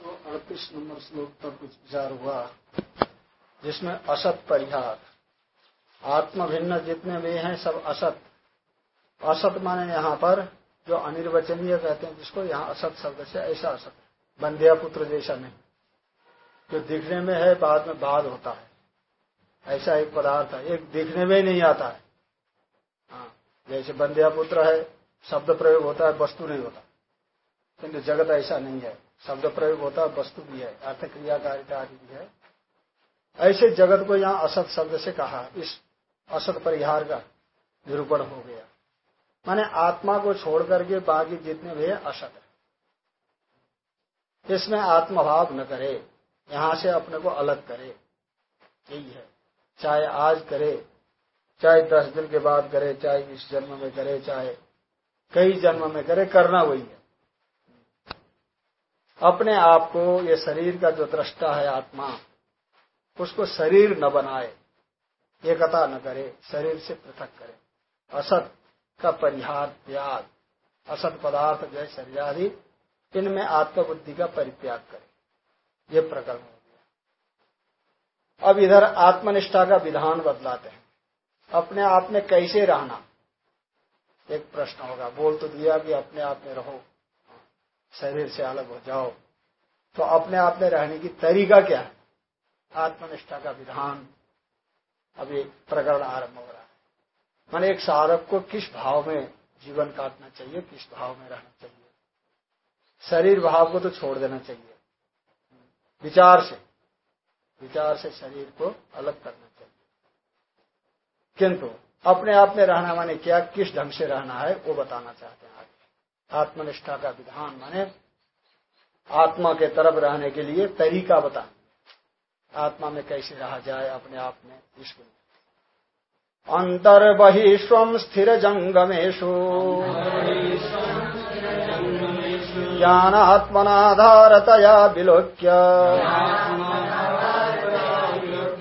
अड़तीस नंबर श्लोक पर कुछ विचार हुआ, जिसमें असत परिहार। आत्म भिन्न जितने भी हैं, सब असत। असत माने यहाँ पर जो अनिर्वचनीय कहते हैं, जिसको यहाँ असत शब्द से ऐसा असत, बंदिया पुत्र जैसा नहीं। जो दिखने में है, बाद में बाद होता है। ऐसा एक पदार्थ है, एक दिखने में ही नहीं आता है। हाँ जैसे बंदिया पुत्र है, शब्द प्रयोग होता है, वस्तु नहीं होता। जगत ऐसा नहीं है। शब्द प्रयोग होता है वस्तु भी है अर्थ क्रियाकारिता आदि भी है। ऐसे जगत को यहाँ असत शब्द से कहा, इस असत परिहार का निरूपण हो गया। माने आत्मा को छोड़ करके बाकी जितने भी असत है। इसमें आत्मभाव न करे, यहाँ से अपने को अलग करे। यही है। चाहे आज करे, चाहे दस दिन के बाद करे, चाहे इस जन्म में करे, चाहे कई जन्म में करे, करना वही है। अपने आप को ये शरीर का जो दृष्टा है आत्मा, उसको शरीर न बनाए एकता न करे, शरीर से पृथक करे। असत का परिहार त्याग, असत पदार्थ जो है शरीर आदि इनमें आत्मबुद्धि का परित्याग करे। ये प्रकरण हो गया। अब इधर आत्मनिष्ठा का विधान बदलाते हैं। अपने आप में कैसे रहना? एक प्रश्न होगा। बोल तो दिया कि अपने आप में रहो। शरीर से अलग हो जाओ। तो अपने आप में रहने की तरीका क्या है? आत्मनिष्ठा का विधान अभी प्रकरण आरंभ हो रहा है। मैंने एक साधक को किस भाव में जीवन काटना चाहिए, किस भाव में रहना चाहिए? शरीर भाव को तो छोड़ देना चाहिए। विचार से विचार से शरीर को अलग करना चाहिए। किंतु अपने आप में रहना माने क्या, किस ढंग से रहना है, वो बताना चाहते हैं। आत्मनिष्ठा का विधान माने आत्मा के तरफ़ रहने के लिए तरीका बता। आत्मा में कैसे रहा जाए अपने आप में इसको अंतर्बहिष्व स्थिर जंगमेशु ज्ञानात्मनाधारतया विलोक्य।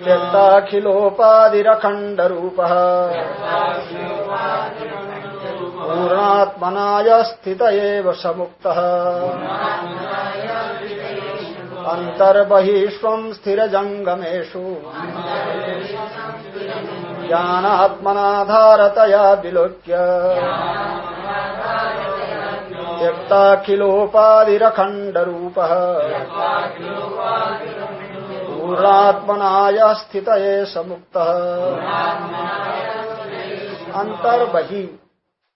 त्यक्ताखिलोपाधिरखण्डरूपः पूर्णात्मनाय स्थित समुक्तः। अन्तर्बहिष्वम् स्थिरजङ्गमेषु। ज्ञानात्मनाधारतया विलोक्य। त्यक्ताखिलोपाधिरखण्डरूपः। पूर्णात्मनाय स्थित समुक्त। अंतर बही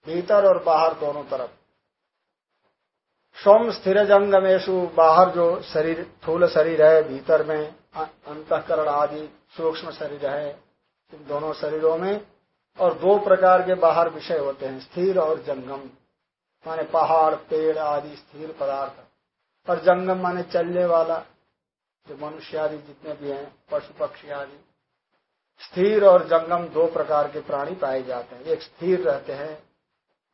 भीतर और बाहर दोनों तरफ़। सोम स्थिर जंगमेशु बाहर जो शरीर थूल शरीर है, भीतर में अंतकरण आदि, सूक्ष्म शरीर है, इन दोनों शरीरों में, और दो प्रकार के बाहर विषय होते हैं, स्थिर और जंगम। माने पहाड़, पेड़ आदि स्थिर पदार्थ। और जंगम माने चलने वाला, जो मनुष्य आदि जितने भी हैं, पशु पक्षी आदि। स्थिर और जंगम दो प्रकार के प्राणी पाए जाते हैं। एक स्थिर रहते हैं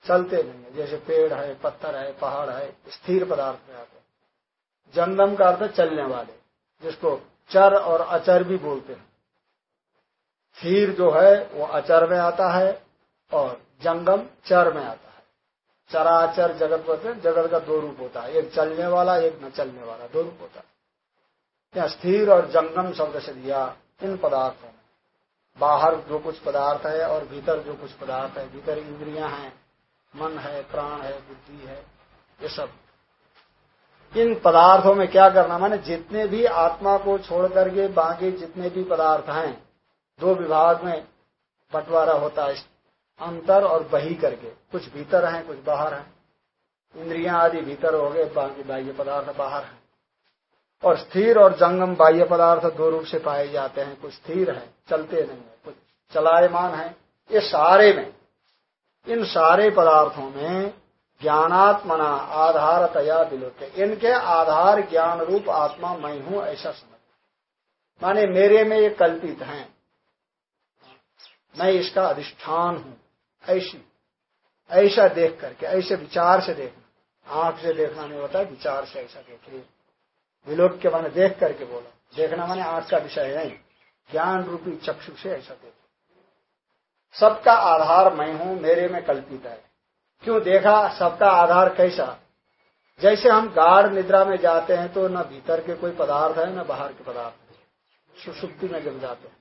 चलते नहीं है। जैसे पेड़ है, पत्थर है, पहाड़ है, स्थिर पदार्थ में आते हैं। जंगम का अर्थ चलने वाले, जिसको चर और अचर भी बोलते हैं। स्थिर जो है, वो अचर में आता है और जंगम चर में आता है। चराचर जगत बोलते हैं, जगत का दो रूप होता है, एक चलने वाला, एक न चलने वाला, दो रूप होता है। या स्थिर और जंगम शब्द से दिया इन पदार्थों में। बाहर जो कुछ पदार्थ है और भीतर जो कुछ पदार्थ है, भीतर इंद्रियाँ हैं मन है, प्राण है, बुद्धि है, ये सब। इन पदार्थों में क्या करना, माने जितने भी आत्मा को छोड़ करके बाकी जितने भी पदार्थ हैं, दो विभाग में बंटवारा होता है, अंतर और बही करके। कुछ भीतर हैं, कुछ बाहर हैं। इंद्रियाँ आदि भीतर हो गए, बाकी बाह्य पदार्थ बाहर हैं। और स्थिर और जंगम बाह्य पदार्थ दो रूप से पाए जाते हैं, कुछ स्थिर है, चलते नहीं है, कुछ चलायमान है, ये सारे में। इन सारे पदार्थों में ज्ञानात्मना आधारतया विलोक इनके आधार ज्ञान रूप आत्मा मैं हूँ, ऐसा समझ माने मेरे में ये कल्पित हैं। मैं इसका अधिष्ठान हूँ, ऐसी। ऐसा देख करके, ऐसे विचार से देखना। आँख से देखना नहीं होता, विचार से ऐसा देखिए विलोक के माने देख करके बोला। देखना माने आँख का विषय नहीं ज्ञान रूपी चक्षु से ऐसा देख सबका आधार मैं हूँ, मेरे में कल्पित है। क्यों देखा? सबका आधार कैसा? जैसे हम गाढ़ निद्रा में जाते हैं तो न भीतर के कोई पदार्थ है, न बाहर के पदार्थ है। सुसुप्ति में जब जाते हैं।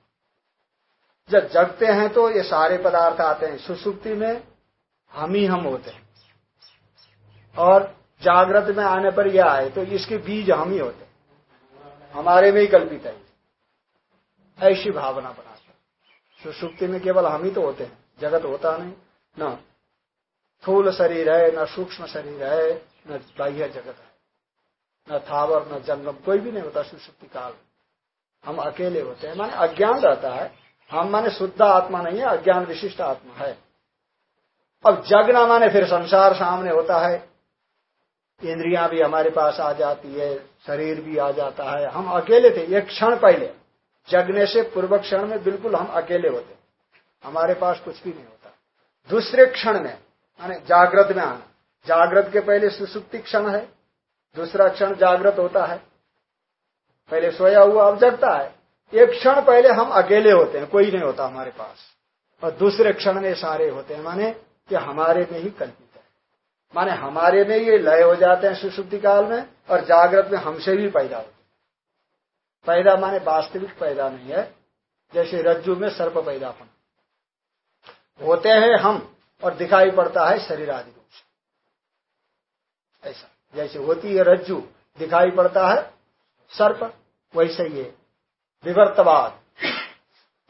जब जगते हैं तो ये सारे पदार्थ आते हैं। सुसुप्ति में हम ही हम होते हैं। और जागृत में आने पर यह आए तो इसके बीज हम ही होते हैं। हमारे में ही कल्पित है। ऐसी भावना बनाते सुसुप्ति में केवल हम ही तो होते हैं, जगत होता नहीं। न थूल शरीर है, न सूक्ष्म शरीर है, न बाह्य जगत है। न थावर, न जंगम कोई भी नहीं होता सुसुप्ति काल। हम अकेले होते हैं। माने अज्ञान रहता है। हम माने शुद्ध आत्मा नहीं है, अज्ञान विशिष्ट आत्मा है। अब जगना माने फिर संसार सामने होता है। इंद्रियाँ भी हमारे पास आ जाती है, शरीर भी आ जाता है। हम अकेले थे, एक क्षण पहले। जगने से पूर्व क्षण में बिल्कुल हम अकेले होते। हमारे पास कुछ भी नहीं होता। दूसरे क्षण में, माने जागृत में आना। जागृत के पहले सुसुप्ति क्षण है। दूसरा क्षण जागृत होता है। पहले सोया हुआ अब जगता है। एक क्षण पहले हम अकेले होते हैं, कोई नहीं होता हमारे पास। और दूसरे क्षण में सारे होते हैं, माने कि हमारे में ही कल्पित है। माने हमारे में ये लय हो जाते हैं सुसुप्ति काल में, और जागृत में हमसे भी पैदा होते पैदा माने वास्तविक पैदा नहीं है, जैसे रज्जु में सर्प पैदापन। होते हैं हम और दिखाई पड़ता है शरीर आदि रूप से ऐसा। जैसे होती है रज्जु, दिखाई पड़ता है सर्प, वैसे ही विवर्तवाद।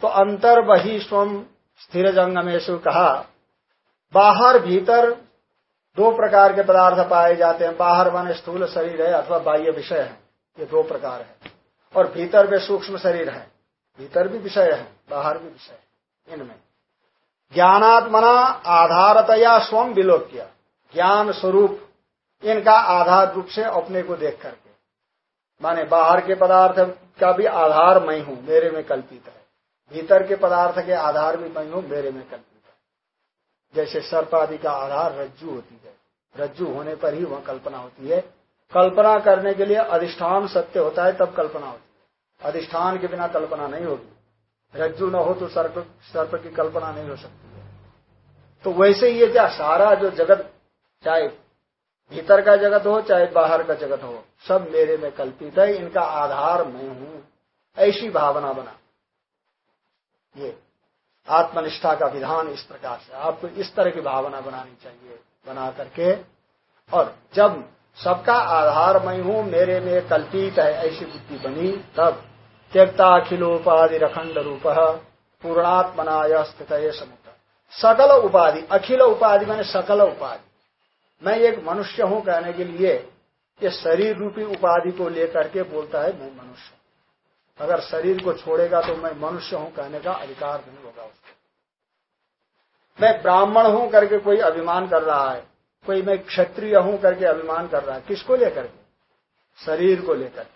तो अंतर वही स्वम स्थिर जंगमेशु कहा, बाहर भीतर दो प्रकार के पदार्थ पाए जाते हैं। बाहर माने स्थूल शरीर है अथवा बाह्य विषय है। ये दो प्रकार है। और भीतर में सूक्ष्म शरीर है। भीतर भी विषय है, बाहर भी विषय है, इनमें। ज्ञानात्मना आधारतया स्वम विलोक्य। ज्ञान स्वरूप, इनका आधार रूप से अपने को देख करके। माने बाहर के पदार्थ का भी आधार मैं हूँ, मेरे में कल्पित है। भीतर के पदार्थ के आधार भी मैं हूँ, मेरे में कल्पित है। जैसे सर्प आदि का आधार रज्जु होती है। रज्जु होने पर ही वह कल्पना होती है। कल्पना करने के लिए अधिष्ठान सत्य होता है, तब कल्पना होती है। अधिष्ठान के बिना कल्पना नहीं होगी। रज्जु न हो तो सर्प सर्प की कल्पना नहीं हो सकती है। तो वैसे ये क्या सारा जो जगत, चाहे भीतर का जगत हो, चाहे बाहर का जगत हो, सब मेरे में कल्पित है, इनका आधार मैं हूँ। ऐसी भावना बना। ये आत्मनिष्ठा का विधान इस प्रकार से। आपको इस तरह की भावना बनानी चाहिए, बना करके। और जब सबका आधार मैं हूँ, मेरे में कल्पित है, ऐसी बुद्धि बनी। तब त्यक्ता अखिलोपाधि रखंड रूप पूर्णात्मनाय स्थित समुद्र सकल उपाधि, अखिल उपाधि मैंने सकल उपाधि। मैं एक मनुष्य हूँ कहने के लिए ये शरीर रूपी उपाधि को लेकर के बोलता है मैं मनुष्य। अगर शरीर को छोड़ेगा तो मैं मनुष्य हूँ कहने का अधिकार नहीं होगा उसको। मैं ब्राह्मण हूँ करके कोई अभिमान कर रहा है। कोई मैं क्षत्रिय हूँ करके अभिमान कर रहा है किसको लेकर? के शरीर को लेकर।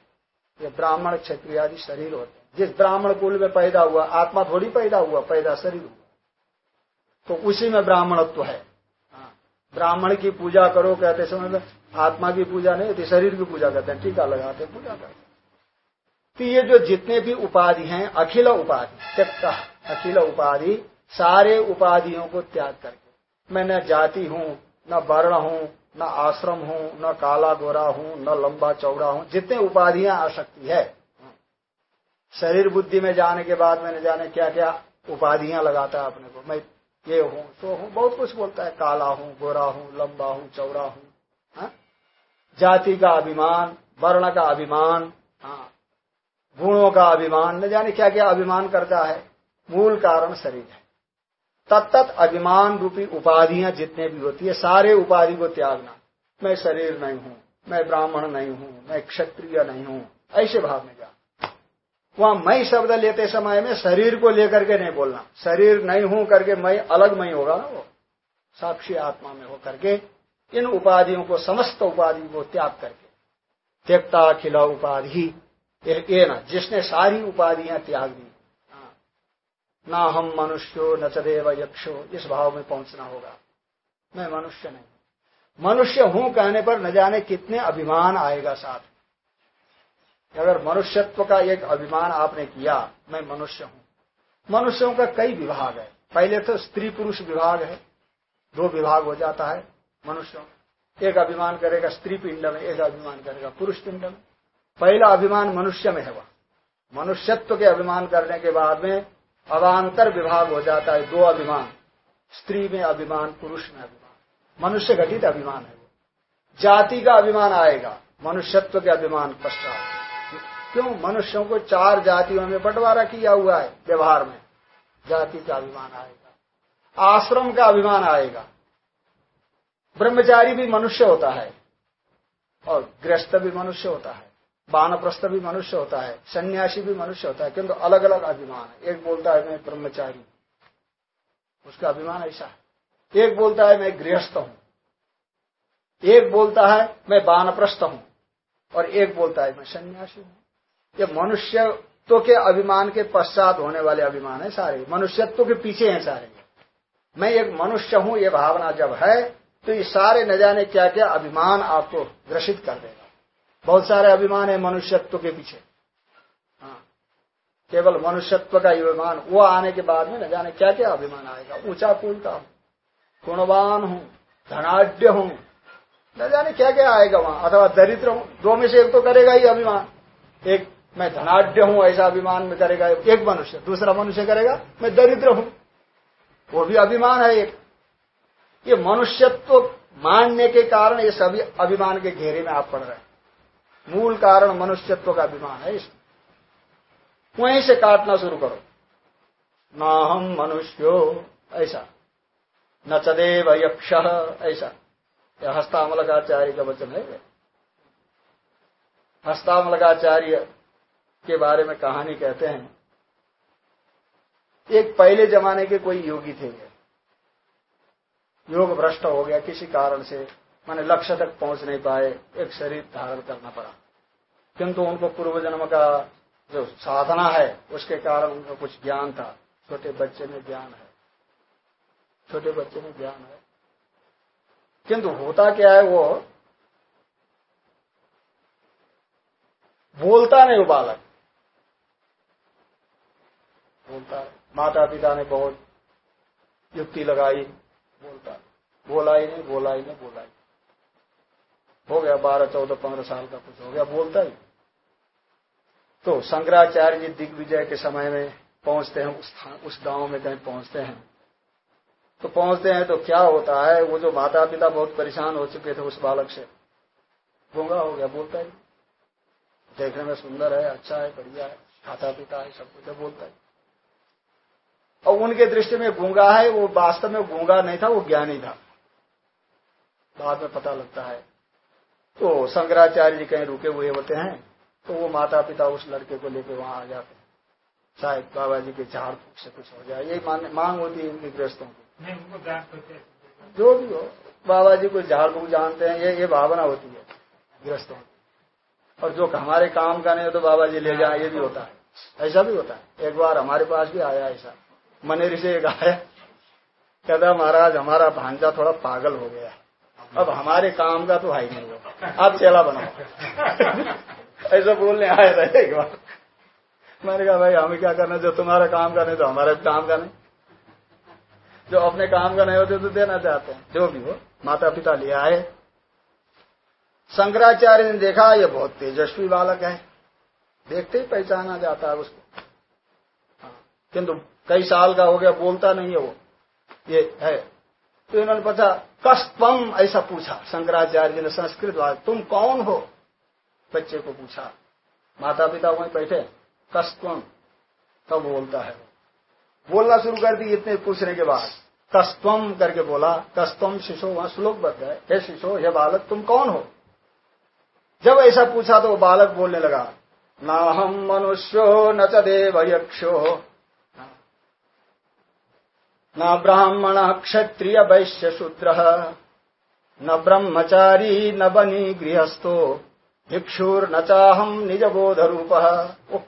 ये ब्राह्मण क्षत्रिय आदि शरीर होते हैं। जिस ब्राह्मण कुल में पैदा हुआ आत्मा थोड़ी पैदा हुआ पैदा शरीर हुआ। तो उसी में ब्राह्मणत्व है। हाँ, ब्राह्मण की पूजा करो कहते समय आत्मा की पूजा नहीं होती शरीर की पूजा करते हैं टीका लगाते पूजा करते हैं। तो ये जो जितने भी उपाधि हैं अखिल उपाधि त्यक्ता अखिल उपाधि सारे उपाधियों को त्याग करके। मैं न जाति हूँ न वर्ण हूँ, न आश्रम हूँ, न काला गोरा हूँ, न लंबा चौड़ा हूँ, जितने उपाधियाँ आ सकती है। शरीर बुद्धि में जाने के बाद मैंने जाने क्या क्या उपाधियाँ लगाता है अपने को। मैं ये हूँ तो हूँ, बहुत कुछ बोलता है, काला हूँ गोरा हूँ, लंबा हूँ, चौड़ा हूँ जाति का अभिमान, वर्ण का अभिमान हाँ? गुणों का अभिमान, न जाने क्या क्या अभिमान करता है। मूल कारण शरीर है। तत्त अभिमान रूपी उपाधियाँ जितने भी होती है, सारे उपाधि को त्यागना। मैं शरीर नहीं हूँ, मैं ब्राह्मण नहीं हूँ, मैं क्षत्रिय नहीं हूँ, ऐसे भाव में जा वहाँ मैं शब्द लेते समय में शरीर को लेकर के नहीं बोलना। शरीर नहीं हूँ करके मैं अलग मैं होगा ना वो? साक्षी आत्मा में होकर के इन उपाधियों को, समस्त उपाधि को त्याग करके। त्यक्ता खिला उपाधि, ये ना, जिसने सारी उपाधियाँ त्याग दी। ना हम मनुष्यो, न चदेव यक्षो, इस भाव में पहुँचना होगा। मैं मनुष्य नहीं। मनुष्य हूँ कहने पर न जाने कितने अभिमान आएगा साथ। अगर मनुष्यत्व का एक अभिमान आपने किया, मैं मनुष्य हूँ। मनुष्यों का कई विभाग है। पहले तो स्त्री पुरुष विभाग है। दो विभाग हो जाता है मनुष्यों एक अभिमान करेगा स्त्री पिंड में, एक अभिमान करेगा पुरुष पिंड में। पहला अभिमान मनुष्य में है वह। मनुष्यत्व के अभिमान करने के बाद में अवान्तर विभाग हो जाता है, दो अभिमान। स्त्री में अभिमान, पुरुष में अभिमान। मनुष्य घटित अभिमान है जाति का अभिमान आएगा, मनुष्यत्व के अभिमान पश्चात। क्यों? मनुष्यों को चार जातियों में बंटवारा किया हुआ है, व्यवहार में। जाति का अभिमान आएगा, आश्रम का अभिमान आएगा। ब्रह्मचारी भी मनुष्य होता है और गृहस्थ भी मनुष्य होता है। बानप्रस्थ भी मनुष्य होता है, सन्यासी भी मनुष्य होता है, किंतु अलग अलग अभिमान है। एक बोलता है, मैं ब्रह्मचारी उसका अभिमान ऐसा है। एक बोलता है, मैं गृहस्थ हूँ। एक बोलता है, मैं बानप्रस्थ हूँ। और एक बोलता है, मैं सन्यासी हूँ। ये मनुष्यत्व के अभिमान के पश्चात होने वाले अभिमान है सारे। मनुष्यत्व के पीछे हैं सारे। मैं एक मनुष्य हूँ, ये भावना जब है तो ये सारे न जाने क्या क्या अभिमान आपको ग्रसित कर देगा। बहुत सारे अभिमान है मनुष्यत्व के पीछे। हाँ। केवल मनुष्यत्व का ही अभिमान, वो आने के बाद में न जाने क्या क्या अभिमान आएगा। ऊँचा का हूँ, गुणवान हूँ धनाढ़ हूँ, न जाने क्या क्या आएगा वहाँ। अथवा दरिद्र हूँ, दो में से एक तो करेगा ही अभिमान। एक मैं धनाढ़ हूँ, ऐसा अभिमान में करेगा एक मनुष्य, दूसरा मनुष्य करेगा, मैं दरिद्र हूँ। वो भी अभिमान है एक। ये मनुष्यत्व मानने के कारण ये सभी अभिमान के घेरे में आप पड़ रहे हैं। मूल कारण मनुष्यत्व का अभिमान है इसमें। वहीं से काटना शुरू करो। न हम मनुष्यो, ऐसा। न चदेव यक्ष, ऐसा। यह हस्तामलकाचार्य का वचन है। हस्तामलकाचार्य के बारे में कहानी कहते हैं। एक पहले जमाने के कोई योगी थे। योग भ्रष्ट हो गया किसी कारण से। माने लक्ष्य तक पहुँच नहीं पाए, एक शरीर धारण करना पड़ा। किंतु उनको पूर्व जन्म का जो साधना है, उसके कारण उनको कुछ ज्ञान था। छोटे बच्चे में ज्ञान है। छोटे बच्चे में ज्ञान है। किंतु होता क्या है वो? बोलता नहीं वो बालक। बोलता माता पिता ने बहुत युक्ति लगाई, बोलता बोला ही नहीं, बोला ही नहीं, बोला ही हो गया बारह, चौदह, पंद्रह साल का कुछ हो गया, बोलता ही। तो शंकराचार्य जी दिग्विजय के समय में पहुँचते हैं, उस उस गाँव में कहीं पहुँचते हैं। तो पहुँचते हैं तो क्या होता है, वो जो माता पिता बहुत परेशान हो चुके थे उस बालक से, गूँगा हो गया, बोलता ही। देखने में सुंदर है अच्छा है, बढ़िया है खाता पीता है, सब कुछ बोलता है। और उनके दृष्टि में गूँगा है, वो वास्तव में गूँगा नहीं था, वो ज्ञानी था। बाद में पता लगता है तो शंकराचार्य जी कहीं रुके हुए होते हैं तो वो माता पिता उस लड़के को लेकर वहाँ आ जाते हैं। शायद बाबा जी के झाड़ फूक से कुछ हो जाए यही मांग होती है इनकी गृहस्थों की। जो भी हो बाबा जी को झाड़ फूक जानते हैं ये ये भावना होती है गृहस्थों की। और जो हमारे काम का नहीं हो तो बाबा जी ले जाए ये भी होता है। ऐसा भी होता है। एक बार हमारे पास भी आया ऐसा। मनेरी से एक आया कहता महाराज हमारा भांजा थोड़ा पागल हो गया अब हमारे काम का तो ही नहीं हो आप चेला बनाओ। ऐसा बोलने आए थे एक बार। मैंने कहा, भाई, हमें क्या करना जो तुम्हारा काम का नहीं तो हमारे काम का नहीं जो अपने काम का नहीं होते तो देना चाहते हैं। जो भी हो माता पिता ले आए। शंकराचार्य ने देखा, ये बहुत तेजस्वी बालक है। देखते ही पहचाना जाता है उसको। किंतु कई साल का हो गया, बोलता नहीं है वो। ये है तो इन्होंने पूछा कस्तम ऐसा पूछा। शंकराचार्य जी ने संस्कृत बात तुम कौन हो? बच्चे को पूछा। माता पिता वहीं बैठे कस्तम तब बोलता है। बोलना शुरू कर दी इतने पूछने के बाद। कस्तम करके बोला कस्तम शिशो, वहाँ श्लोक बद गए हे शिशो, हे बालक, तुम कौन हो? जब ऐसा पूछा तो वो बालक बोलने लगा ना हम मनुष्यो न च देव यक्षो न ब्राह्मण क्षत्रिय वैश्य शूद्र, न ब्रह्मचारी, न बनी गृहस्थो, भिक्षुर न चाहम निज बोध रूप।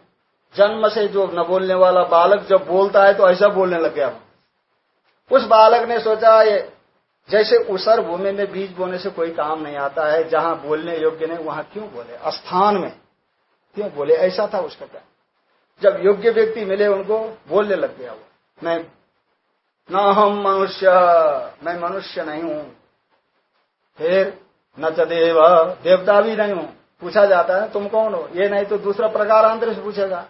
जन्म से जो न बोलने वाला बालक जब बोलता है तो ऐसा बोलने लग गया। उस बालक ने सोचा, ये जैसे उसर भूमि में बीज बोने से कोई काम नहीं आता है, जहाँ बोलने योग्य नहीं, वहाँ क्यों बोले? स्थान में क्यों बोले? ऐसा था उसका क्या? जब योग्य व्यक्ति मिले उनको, बोलने लग गया वो। मैं न हम मनुष्य, मैं मनुष्य नहीं हूँ। फिर न च देव, देवता भी नहीं हूँ। पूछा जाता है, तुम कौन हो? ये नहीं तो दूसरा प्रकार अंतर से पूछेगा।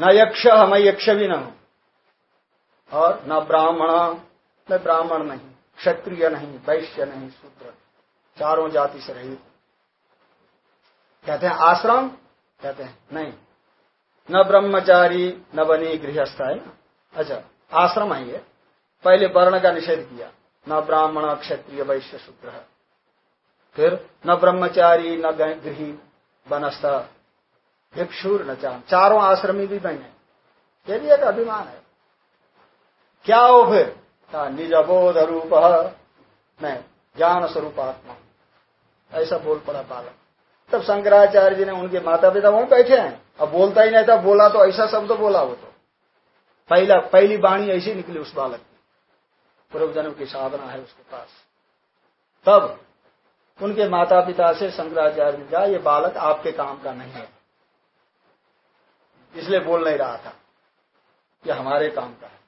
न यक्ष मैं यक्ष भी न हूँ। और न ब्राह्मण, मैं ब्राह्मण नहीं, क्षत्रिय नहीं, वैश्य नहीं, शूद्र। चारों जाति से रहित कहते हैं, आश्रम? कहते हैं, नहीं। न ब्रह्मचारी, न बनी गृहस्थ, है ना? अच्छा आश्रम है ये। पहले वर्ण का निषेध किया। न ब्राह्मण, क्षत्रिय, वैश्य, शूद्र। फिर न ब्रह्मचारी, न गृही बनस्थ भिक्षुर, न चाह चारों आश्रमी भी बने। ये भी एक अभिमान है। क्या हो फिर? निज बोध रूप मैं ज्ञान स्वरूप आत्मा ऐसा बोल पड़ा बालक। तब शंकराचार्य जी ने उनके माता पिता वहाँ बैठे हैं। अब बोलता ही नहीं था, बोला तो ऐसा शब्द बोला वो तो। पहला पहली वाणी ऐसी निकली उस बालक पूर्व जन्म की साधना है उसके पास। तब उनके माता पिता से शंकराचार्य ने कहा ये बालक आपके काम का नहीं है। इसलिए बोल नहीं रहा था, ये हमारे काम का है।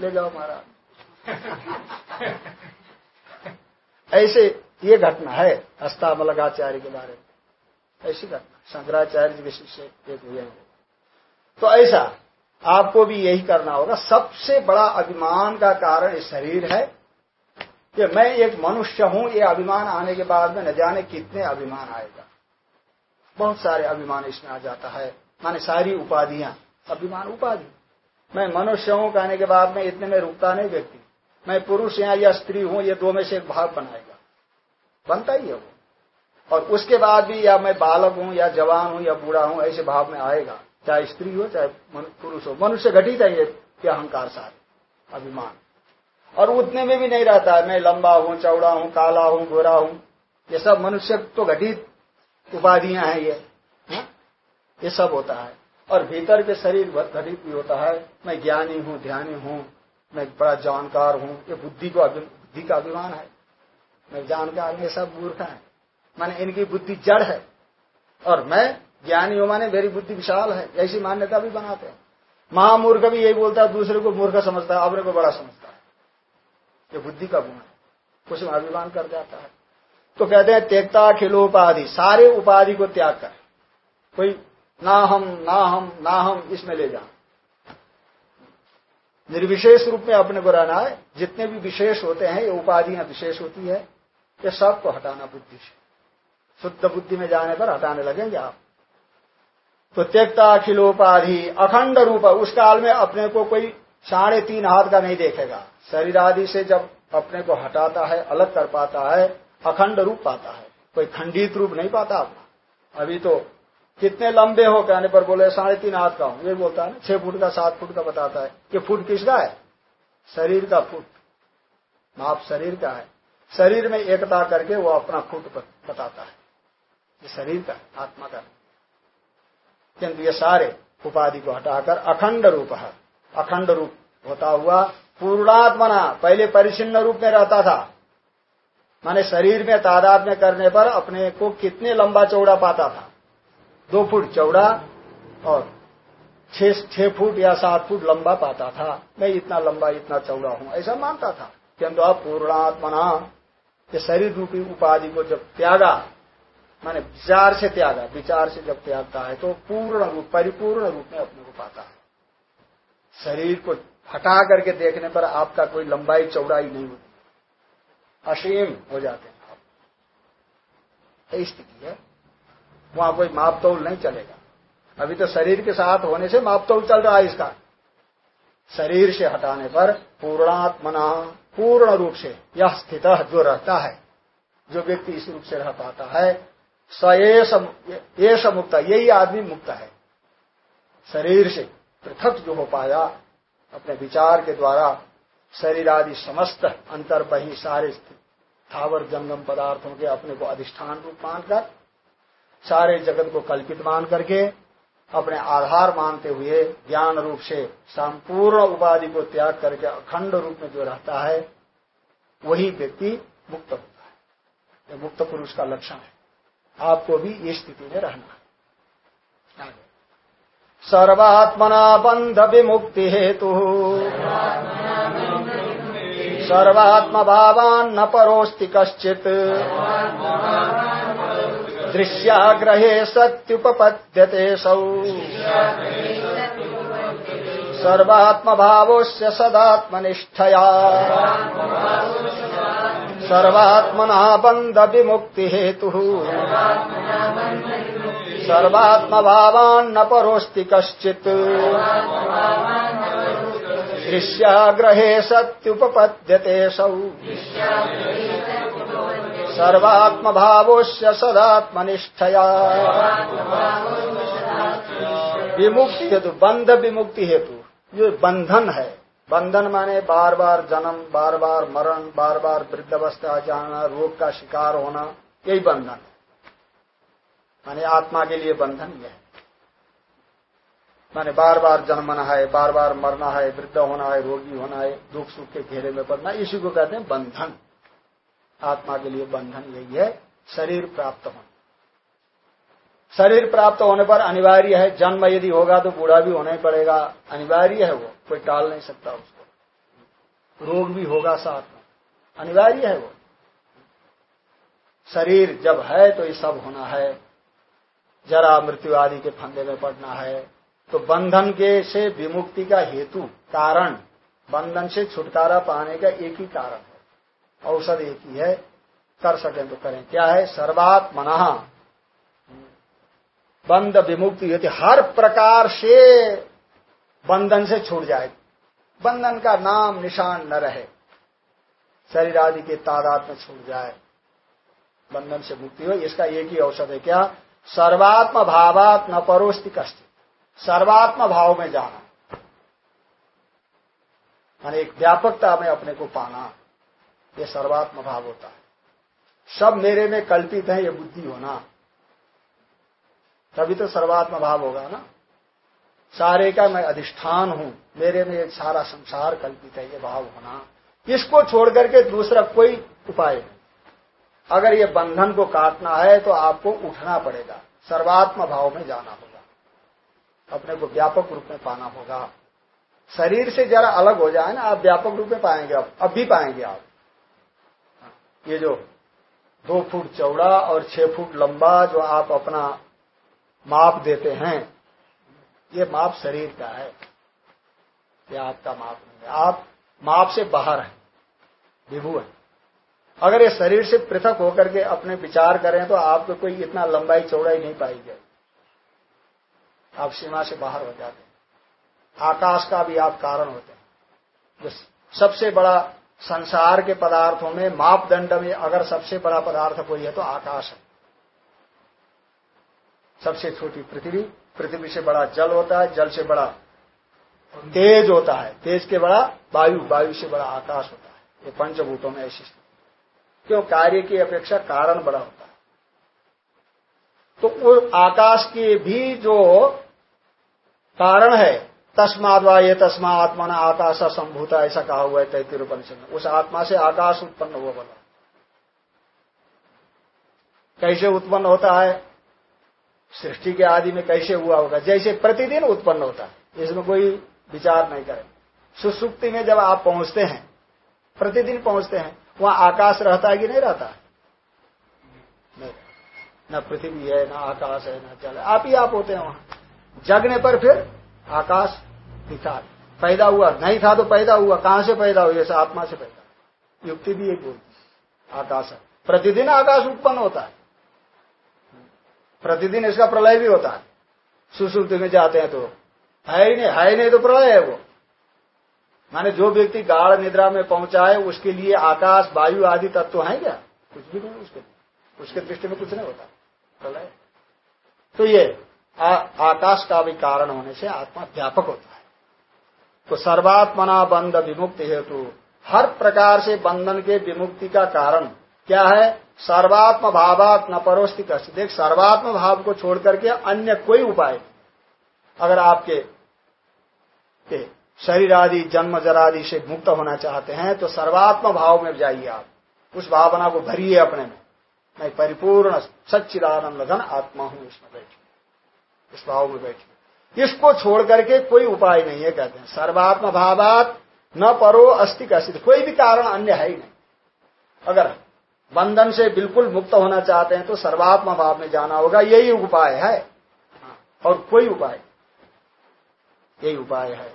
ले जाओ महाराज। ऐसे ये घटना है हस्तामलगाचार्य के बारे में। ऐसी घटना, शंकराचार्य जी के शिष्य एक हुए तो ऐसा आपको भी यही करना होगा। सबसे बड़ा अभिमान का कारण ये शरीर है कि मैं एक मनुष्य हूँ, ये अभिमान आने के बाद में न जाने कितने अभिमान आएगा। बहुत सारे अभिमान इसमें आ जाता है। माने सारी उपाधियाँ, अभिमान उपाधि। मैं मनुष्य हूँ, कहने के बाद में इतने में रुकता नहीं व्यक्ति। मैं पुरुष या या स्त्री हूँ, ये दो में से एक भाव बनाएगा। बनता ही है वो। और उसके बाद भी या मैं बालक हूँ, या जवान हूँ, या बूढ़ा हूँ, ऐसे भाव में आएगा। चाहे स्त्री हो, चाहे पुरुष हो, मनुष्य घटित है ये अहंकार सारे, अभिमान। और उतने में भी नहीं रहता है। मैं लंबा हूँ, चौड़ा हूँ, काला हूँ, गोरा हूँ, ये सब मनुष्य तो घटित उपाधियाँ हैं ये, हा? ये सब होता है। और भीतर के शरीर घटित भी होता है। मैं ज्ञानी हूँ, ध्यानी हूँ, मैं बड़ा जानकार हूँ, ये बुद्धि को बुद्धि का अभिमान है। मैं जानकार, ये सब मूर्ख है। मैंने इनकी बुद्धि जड़ है। और मैं ज्ञानी हूँ माने मेरी बुद्धि विशाल है, ऐसी मान्यता भी बनाते हैं। महामूर्ख भी यही बोलता है, दूसरे को मूर्ख समझता है अपने को बड़ा समझता है। ये बुद्धि का गुण है उसमें अभिमान कर जाता है। तो कहते हैं, त्यक्ता खिलोपाधि सारे उपाधि को त्याग कर। कोई ना हम ना हम ना हम, इसमें ले जा निर्विशेष रूप में अपने को रहना है, जितने भी विशेष होते हैं, ये उपाधियाँ विशेष होती है, ये सबको हटाना बुद्धि से। शुद्ध बुद्धि में जाने पर हटाने लगेंगे आप। तो त्यक्ता अखिलोपाधि अखंड रूप उस काल में अपने को कोई साढ़े तीन हाथ का नहीं देखेगा। शरीर आदि से जब अपने को हटाता है, अलग कर पाता है, अखंड रूप पाता है। कोई खंडित रूप नहीं पाता अपना। अभी तो कितने लंबे हो कहने पर बोले, साढ़े तीन हाथ का हूँ। ये बोलता है ना, छह फुट का, सात फुट का बताता है कि फुट किसका है? शरीर का फुट। माप शरीर का है। शरीर में एकता करके वो अपना फुट बताता है। ये शरीर का, आत्मा का। किंतु ये सारे उपाधि को हटाकर अखंड रूप है। अखंड रूप होता हुआ पूर्णात्मना, पहले परिचिन्न रूप में रहता था। माने शरीर में, तादाद में करने पर अपने को कितने लंबा चौड़ा पाता था? दो फुट चौड़ा और छह फुट या सात फुट लंबा पाता था। मैं इतना लंबा, इतना चौड़ा हूँ, ऐसा मानता था। किंतु अब पूर्णात्मना, ये शरीर रूपी उपाधि को जब त्यागा माने विचार से त्याग है, विचार से जब त्यागता है तो पूर्ण रूप, परिपूर्ण रूप में अपने को पाता है। शरीर को हटा करके देखने पर आपका कोई लंबाई, चौड़ाई नहीं होती। असीम हो जाते हैं आप। स्थिति है। वहाँ कोई मापतौल नहीं चलेगा। अभी तो शरीर के साथ होने से मापतौल चल रहा है इसका। शरीर से हटाने पर पूर्णात्मना, पूर्ण रूप से यह स्थित जो रहता है, जो व्यक्ति इस रूप से रह पाता है सएश मुक्त यही आदमी मुक्त है। शरीर से पृथक जो हो पाया, अपने विचार के द्वारा शरीर आदि समस्त अंतर बही सारे थावर जंगम पदार्थों के अपने को अधिष्ठान रूप मानकर, सारे जगत को कल्पित मान करके, अपने आधार मानते हुए ज्ञान रूप से संपूर्ण उपाधि को त्याग करके अखंड रूप में जो रहता है, वही व्यक्ति मुक्त होता है। मुक्त पुरुष का लक्षण है। आपको भी ये स्थिति में रहना। सर्वात्मना बंध विमुक्ति हेतु। सर्वात्म भावान न परोस्ति कश्चित। दृश्याग्रहे सत्युपपद्यते सौ। सर्वात्म भावोस्य सदात्मनिष्ठया। सर्वात्मना बंध विमुक्ति हेतु सर्वात्म भावान न परोस्ति कश्चित दृश्याग्रहे सत्युपपद्यते सौ। सर्वात्म भावोस्य सदात्मनिष्ठया। विमुक्ति हेतु बंध विमुक्ति हेतु जो बंधन है। बंधन माने बार बार जन्म बार बार मरण बार बार वृद्धावस्था जाना, रोग का शिकार होना, यही बंधन है। माने आत्मा के लिए बंधन यह माने बार बार जन्मना है बार बार मरना है, वृद्ध होना है, रोगी होना है दुख सुख के घेरे में पड़ना, इसी को कहते हैं बंधन। आत्मा के लिए बंधन यही है, शरीर प्राप्त होना। शरीर प्राप्त होने पर अनिवार्य है। जन्म यदि होगा तो बूढ़ा भी होना ही पड़ेगा। अनिवार्य है वो। कोई टाल नहीं सकता उसको। रोग भी होगा साथ में। अनिवार्य है वो। शरीर जब है तो ये सब होना है। जरा मृत्यु आदि के फंदे में पड़ना है। तो बंधन के से विमुक्ति का हेतु, कारण, बंधन से छुटकारा पाने का एक ही कारण है। औषध एक ही है। कर सकें तो करें। क्या है? सर्वात्मना बंध विमुक्ति होती हर प्रकार से बंधन से छूट जाए। बंधन का नाम निशान न रहे। शरीर आदि के तादाद में छूट जाए। बंधन से मुक्ति हो, इसका एक ही औषध है क्या? सर्वात्म भावात न परोस्ति कष्ट सर्वात्म भाव में जाना। मान एक व्यापकता में अपने को पाना। ये सर्वात्म भाव होता है। सब मेरे में कल्पित है, ये बुद्धि होना। तभी तो सर्वात्म भाव होगा ना। सारे का मैं अधिष्ठान हूँ, मेरे में एक सारा संसार कल्पित है, ये भाव होना। इसको छोड़ करके दूसरा कोई उपाय नहीं। अगर ये बंधन को काटना है तो आपको उठना पड़ेगा सर्वात्म भाव में जाना होगा। अपने को व्यापक रूप में पाना होगा। शरीर से जरा अलग हो जाए ना, आप व्यापक रूप में पाएँगे आप, अब भी पाएँगे आप। ये जो दो फुट चौड़ा और छह फुट लंबा जो आप अपना माप देते हैं। ये माप शरीर का है। ये आपका माप नहीं है। आप माप से बाहर है। विभू है। अगर ये शरीर से पृथक होकर के अपने विचार करें तो आपको कोई इतना लंबाई चौड़ाई नहीं पाई जाए आप सीमा से बाहर हो जाते हैं। आकाश का भी आप कारण होते हैं। जो सबसे बड़ा संसार के पदार्थों में मापदंड में अगर सबसे बड़ा पदार्थ कोई है तो आकाश है। सबसे छोटी पृथ्वी पृथ्वी से बड़ा जल होता है, जल से बड़ा तेज होता है। तेज के बड़ा वायु वायु से बड़ा आकाश होता है। ये पंचभूतों में ऐसी स्थिति। क्यों? कार्य की अपेक्षा कारण बड़ा होता है। तो वो आकाश के भी जो कारण है, तस्माद वा ये तस्मा आत्मा न आकाश संभूता ऐसा कहा हुआ है तैतीर में। उस आत्मा से आकाश उत्पन्न हुआ बोला। कैसे उत्पन्न होता है? सृष्टि के आदि में कैसे हुआ होगा? जैसे प्रतिदिन उत्पन्न होता है, इसमें कोई विचार नहीं करें। सुसुप्ति में जब आप पहुँचते हैं, प्रतिदिन पहुँचते हैं, वहाँ आकाश रहता है कि नहीं रहता? है न पृथ्वी है, न आकाश है, न जल आप ही आप होते हैं वहाँ। जगने पर फिर आकाश दिखा। पैदा हुआ। नहीं था तो पैदा हुआ। कहाँ से पैदा हुआ? जैसे आत्मा से पैदा। युक्ति भी एक बोलती आकाश है। प्रतिदिन आकाश उत्पन्न होता है। प्रतिदिन इसका प्रलय भी होता है। सुसुप्ति में जाते हैं तो है ही नहीं है ही नहीं तो प्रलय है वो। माने जो व्यक्ति गाढ़ निद्रा में पहुँचा है उसके लिए आकाश वायु आदि तत्व है क्या? कुछ भी नहीं उसके। उसके दृष्टि में कुछ नहीं होता। प्रलय। तो ये आ, आकाश का भी कारण होने से आत्मा व्यापक होता है। तो सर्वात्मना बंध विमुक्ति हेतु हर प्रकार से बंधन के विमुक्ति का कारण क्या है? सर्वात्म भावात न परोस्ति कष्ट देख सर्वात्म भाव को छोड़ करके अन्य कोई उपाय अगर आपके, के शरीर आदि, जन्म जरादि से मुक्त होना चाहते हैं तो सर्वात्म भाव में जाइए आप। उस भावना को भरिए अपने में। मैं परिपूर्ण सच्चिदानंद घन आत्मा हूँ, इसमें बैठिए। इस भाव में बैठिए। इसको छोड़ करके कोई उपाय नहीं है, कहते हैं। सर्वात्म भावात न परो अस्थि कसित कोई भी कारण अन्य है ही नहीं। अगर बंधन से बिल्कुल मुक्त होना चाहते हैं तो सर्वात्मा भाव में जाना होगा। यही उपाय है। और कोई उपाय? यही उपाय है।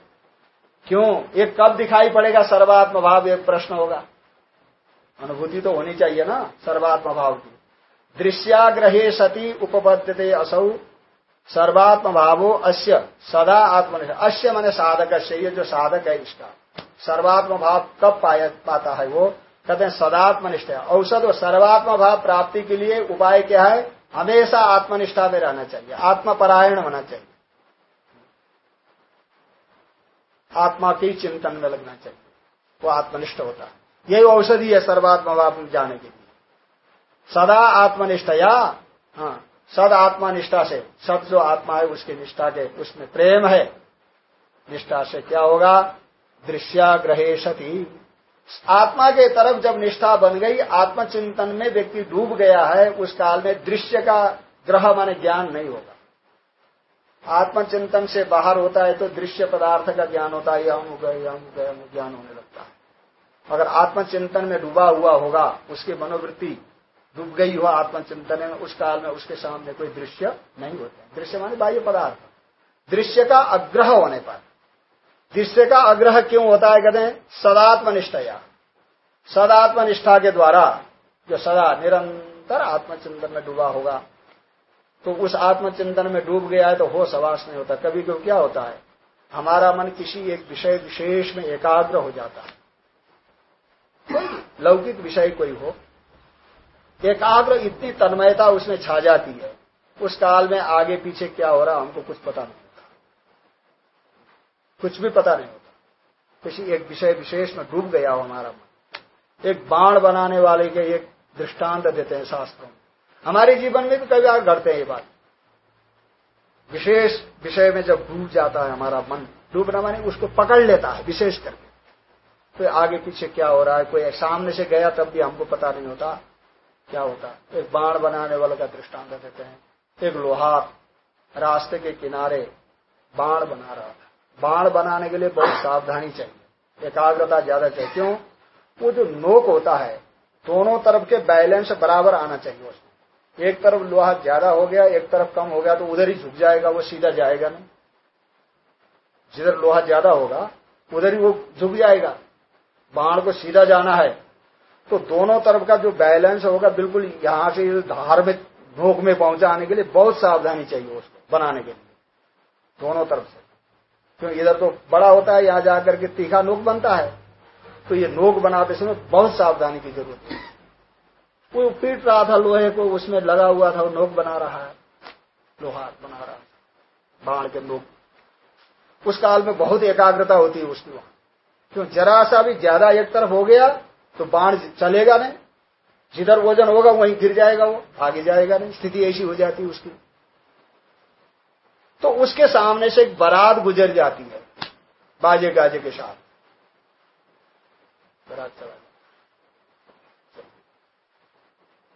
क्यों? ये कब दिखाई पड़ेगा सर्वात्म भाव? एक प्रश्न होगा। अनुभूति तो होनी चाहिए ना, सर्वात्म भाव की। दृश्याग्रहे सती उपपद्यते असौ, सर्वात्म भावो अस्य, सदा आत्मनिष्ठ अश्य मैंने साधक ये जो साधक है इसका। सर्वात्म भाव कब पाया पाता है वो? कहते हैं सदात्मनिष्ठ औषध और सर्वात्म भाव प्राप्ति के लिए उपाय क्या है? हमेशा आत्मनिष्ठा में रहना चाहिए। आत्मपरायण होना चाहिए। आत्मा के चिंतन में लगना चाहिए। वो आत्मनिष्ठ होता है। यही औषधि है सर्वात्मा भाव जाने के लिए। सदा आत्मनिष्ठ या हाँ सद आत्मा से, सद जो आत्मा है, उसकी निष्ठा के, उसमें प्रेम है। निष्ठा से क्या होगा? दृश्याग्रहे सती आत्मा के तरफ़ जब निष्ठा बन गई, आत्मचिंतन में व्यक्ति डूब गया है, उस काल में दृश्य का ग्रह माने ज्ञान नहीं होगा। आत्मचिंतन से बाहर होता है तो दृश्य पदार्थ का ज्ञान होता है हम गए हम गए ज्ञान होने लगता है। अगर आत्मचिंतन में डूबा हुआ होगा, उसकी मनोवृत्ति डूब गई हो आत्मचिंतन में, उस काल में उसके सामने कोई दृश्य नहीं होता। दृश्य माने बाह्य पदार्थ। दृश्य का अग्रह होने पर। दृश्य का आग्रह क्यों होता है, कहते हैं, सदात्मनिष्ठया। सदात्मनिष्ठा के द्वारा जो सदा निरंतर आत्मचिंतन में डूबा होगा तो उस आत्मचिंतन में डूब गया है तो हो सवास नहीं होता। कभी कभी क्या होता है? हमारा मन किसी एक विषय विशेष में एकाग्र हो जाता है। कोई लौकिक विषय कोई हो, एकाग्र इतनी तन्मयता उसमें छा जाती है, उस काल में आगे पीछे क्या हो रहा हमको कुछ पता नहीं। कुछ भी पता नहीं होता। किसी एक विषय विशेष में डूब गया हो हमारा मन। एक बाण बनाने वाले के एक दृष्टांत देते हैं शास्त्रों में। हमारे जीवन में भी कई बार घटते हैं ये बात। विशेष विषय में जब डूब जाता है हमारा मन, डूबना माने उसको पकड़ लेता है, विशेष करके। तो आगे पीछे क्या हो रहा है, कोई सामने से गया तब भी हमको पता नहीं होता क्या होता। एक बाण बनाने वाले का दृष्टांत देते हैं। एक लोहार रास्ते के किनारे बाण बना रहा था। बाण बनाने के लिए बहुत सावधानी चाहिए। एकाग्रता ज़्यादा चाहिए। क्यों? वो जो नोक होता है, दोनों तरफ़ के बैलेंस बराबर आना चाहिए उसमें। एक तरफ़ लोहा ज़्यादा हो गया, एक तरफ़ कम हो गया तो उधर ही झुक जाएगा, वो सीधा जाएगा नहीं। जिधर लोहा ज़्यादा होगा, उधर ही वो झुक जाएगा। बाण को सीधा जाना है। तो दोनों तरफ़ का जो बैलेंस होगा, बिल्कुल यहाँ से धार में नोक में पहुँचाने के लिए बहुत सावधानी चाहिए उसको, बनाने के लिए। दोनों तरफ़ से। क्यों इधर तो बड़ा होता है, यहाँ जाकर के तीखा नोक बनता है। तो ये नोक बनाते समय बहुत सावधानी की ज़रूरत है। वो पीट रहा था लोहे को, उसमें लगा हुआ था, वो नोक बना रहा है। लोहा बना रहा है बाढ़ के नोक। उस काल में बहुत एकाग्रता होती है उसकी वहाँ। क्यों? जरा सा भी ज़्यादा एक तरफ़ हो गया तो बाण चलेगा नहीं। जिधर वज़न होगा, वहीं गिर जाएगा वो आगे जाएगा नहीं। स्थिति ऐसी हो जाती उसकी। तो उसके सामने से एक बारात गुजर जाती है, बाजे गाजे के साथ। बारात चला।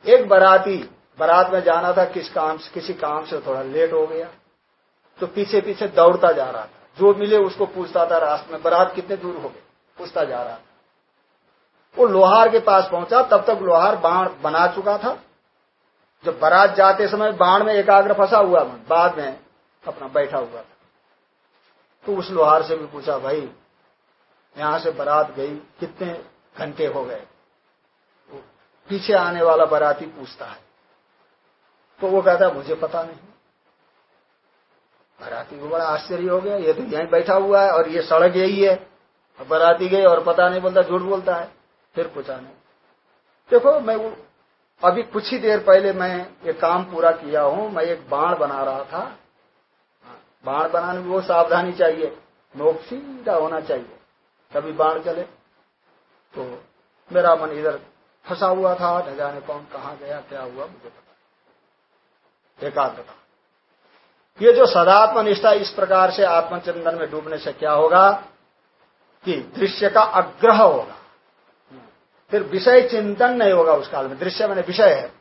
एक बाराती, बारात में जाना था, किस काम से, किसी काम से थोड़ा लेट हो गया तो पीछे पीछे दौड़ता जा रहा था। जो मिले उसको पूछता था रास्ते में, बारात कितने दूर हो गए पूछता जा रहा था। वो लोहार के पास पहुँचा, तब तक लोहार बाण बना चुका था। जब बारात जाते समय बाण में एकाग्र फंसा हुआ, बाद में अपना बैठा हुआ था। तो उस लोहार से भी पूछा, भाई, यहाँ से बारात गई, कितने घंटे हो गए? पीछे आने वाला बाराती पूछता है। तो वो कहता मुझे पता नहीं। बाराती को बड़ा आश्चर्य हो गया, ये तो यहीं बैठा हुआ है और ये सड़क यही है। बाराती गई और पता नहीं बोलता, झूठ बोलता है। फिर पूछा, नहीं। देखो, मैं वो अभी कुछ ही देर पहले मैं ये काम पूरा किया हूँ, मैं एक बाण बना रहा था। बाण बनाने में वो सावधानी चाहिए। नोक सीधा होना चाहिए। कभी बाण चले तो मेरा मन इधर फंसा हुआ था न जाने कौन, कहा गया, क्या हुआ, मुझे पता एकाग्रता। ये जो सदात्म निष्ठा इस प्रकार से आत्मचिंतन में डूबने से क्या होगा? कि दृश्य का अग्रह होगा। फिर विषय चिंतन नहीं होगा उस काल में। दृश्य मैंने विषय है।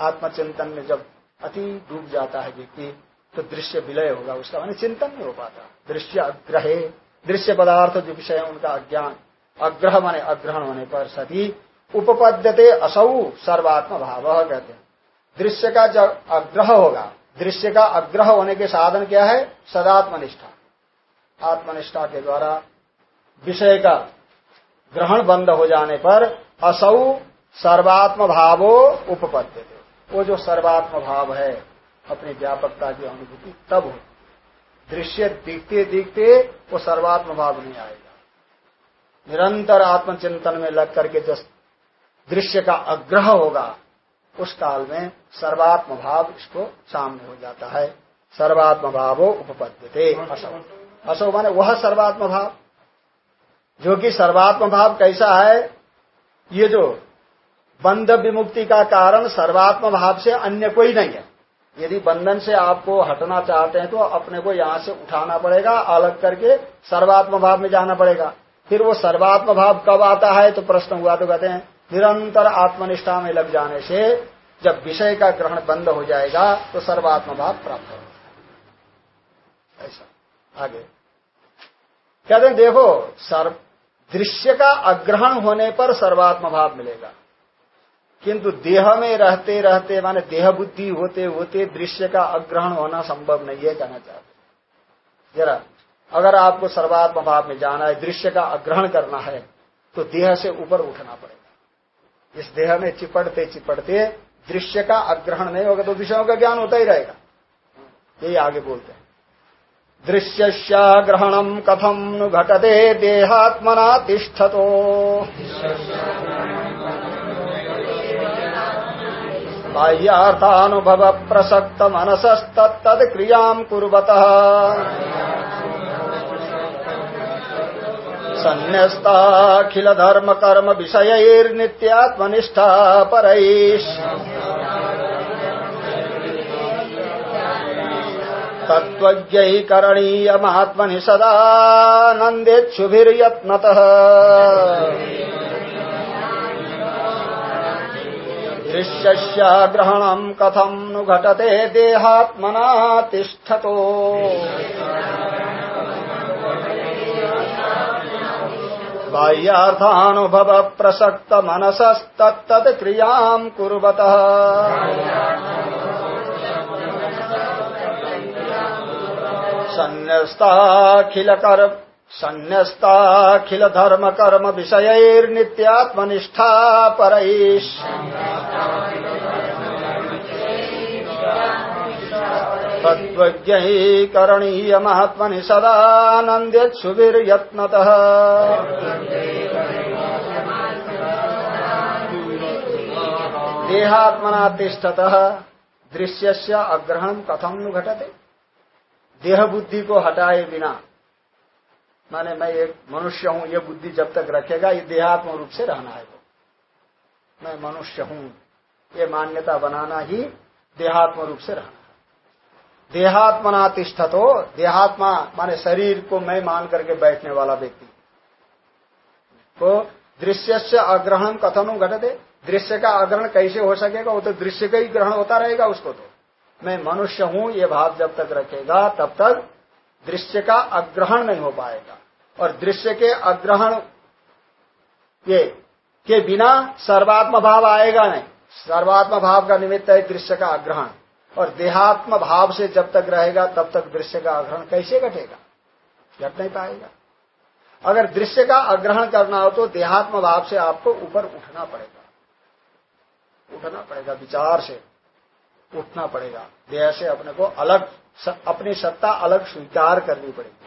आत्मचिंतन में जब अति डूब जाता है व्यक्ति तो दृश्य विलय होगा, उसका मैंने चिंतन नहीं हो पाता। दृश्य अग्रहे, दृश्य पदार्थ जो विषय है, उनका अज्ञान। अग्रह माने अग्रहण होने पर सती उपपद्यते असौ सर्वात्म भाव कहते हैं। दृश्य का जब अग्रह होगा, दृश्य का अग्रह होने के साधन क्या है? सदात्मनिष्ठा। आत्मनिष्ठा के द्वारा विषय का ग्रहण बंद हो जाने पर असौ सर्वात्म भावो उपपद्य वो जो सर्वात्म भाव है अपनी व्यापकता की अनुभूति, तब हो। दृश्य दिखते दिखते वो सर्वात्म भाव नहीं आएगा। निरंतर आत्मचिंतन में लग करके जो दृश्य का अग्रह होगा, उस काल में सर्वात्म भाव इसको सामने हो जाता है। सर्वात्म भावो उपपद्यते, असो। असो माने वह सर्वात्म भाव। जो कि सर्वात्म भाव कैसा है? ये जो बंध विमुक्ति का कारण सर्वात्म भाव से अन्य कोई नहीं है। यदि बंधन से आपको हटना चाहते हैं तो अपने को यहाँ से उठाना पड़ेगा, अलग करके सर्वात्म भाव में जाना पड़ेगा। फिर वो सर्वात्म भाव कब आता है तो प्रश्न हुआ तो कहते हैं, निरंतर आत्मनिष्ठा में लग जाने से जब विषय का ग्रहण बंद हो जाएगा तो सर्वात्म भाव प्राप्त होगा। ऐसा। आगे। कहते हैं, देखो, सर्व दृश्य का अग्रहण होने पर सर्वात्म भाव मिलेगा। किंतु देह में रहते रहते, माने देह बुद्धि होते होते दृश्य का अग्रहण होना संभव नहीं है कहना चाहते जरा, अगर आपको सर्वात्म भाव में जाना है, दृश्य का अग्रहण करना है तो देह से ऊपर उठना पड़ेगा। इस देह में चिपड़ते चिपड़ते दृश्य का अग्रहण नहीं होगा तो विषयों का ज्ञान होता ही रहेगा। यही आगे बोलते हैं। दृश्यग्रहणम कथम नु घटते देहात्मना तिष्ठतो बाह्यार्थानुभव प्रसक्त मनसस्तत्तद क्रिया कुर्वतः। संन्यस्ताखिल धर्म कर्म विषयैर्नित्यात्मनिष्ठा परैष तत्त्वज्ञैकरणीयमात्मनि सदानन्देच्छुभिर्यत्नतः दृश्यस्याग्रहणम् कथम् नु घटते देहात्मना तिष्ठतो। बाह्यार्थानुभव प्रसक्त मनसस्तत्तत् क्रियाम् कुर्वतः। संन्यस्ताखिल कर संन्यस्ताखिल धर्म कर्म विषयैर्नित्यात्मनिष्ठा परैष तत्त्वज्ञैकरणीयमात्मनि सदानन्द्यच्छुभिर्यत्नतः देहात्मना तिष्ठतः दृश्य अग्रहण कथम नु घटते? देह बुद्धि को हटाए बिना माने मैं एक मनुष्य हूँ, ये बुद्धि जब तक रखेगा, ये देहात्म रूप से रहना है वो। मैं मनुष्य हूँ, ये मान्यता बनाना ही देहात्म रूप से रहना देहात्मना तिष्ठतो, देहात्मा माने शरीर को मैं मान करके बैठने वाला व्यक्ति। तो दृश्य से अग्रहण कथन घटते, दृश्य का अग्रहण कैसे हो सकेगा, वो तो दृश्य का ही ग्रहण होता रहेगा उसको तो। मैं मनुष्य हूँ, ये भाव जब तक रखेगा, तब तक दृश्य का अग्रहण नहीं हो पाएगा। और दृश्य के अग्रहण के के बिना सर्वात्म भाव आएगा नहीं। सर्वात्म भाव का निमित्त है दृश्य का अग्रहण। और देहात्म भाव से जब तक रहेगा, तब तक दृश्य का अग्रहण कैसे घटेगा? घट नहीं पाएगा। अगर दृश्य का अग्रहण करना हो तो देहात्म भाव से आपको ऊपर उठना पड़ेगा। उठना पड़ेगा, विचार से उठना पड़ेगा। देह से अपने को अलग अपनी सत्ता अलग स्वीकार करनी पड़ेगी।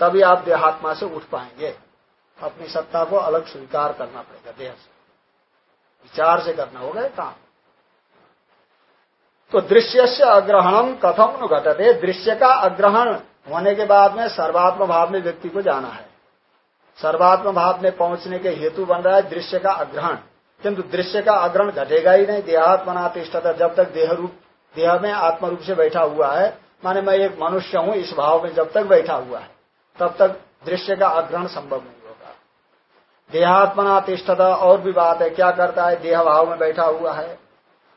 तभी आप देहात्मा से उठ पाएँगे। अपनी सत्ता को अलग स्वीकार करना पड़ेगा देह से। विचार से करना होगा काम। तो दृश्य से अग्रहणम कथम घटते? दृश्य का अग्रहण होने के बाद में सर्वात्म भाव में व्यक्ति को जाना है। सर्वात्म भाव में पहुँचने के हेतु बन रहा है दृश्य का अग्रहण। किंतु दृश्य का अग्रहण घटेगा ही नहीं। देहात्मना तिष्ठता जब तक देह रूप देह में आत्म रूप से बैठा हुआ है। माने मैं एक मनुष्य हूँ, इस भाव में जब तक बैठा हुआ है, तब तक दृश्य का अग्रहण संभव नहीं होगा। देहात्मना तिष्ठता, और भी बात है, क्या करता है? देह भाव में बैठा हुआ है।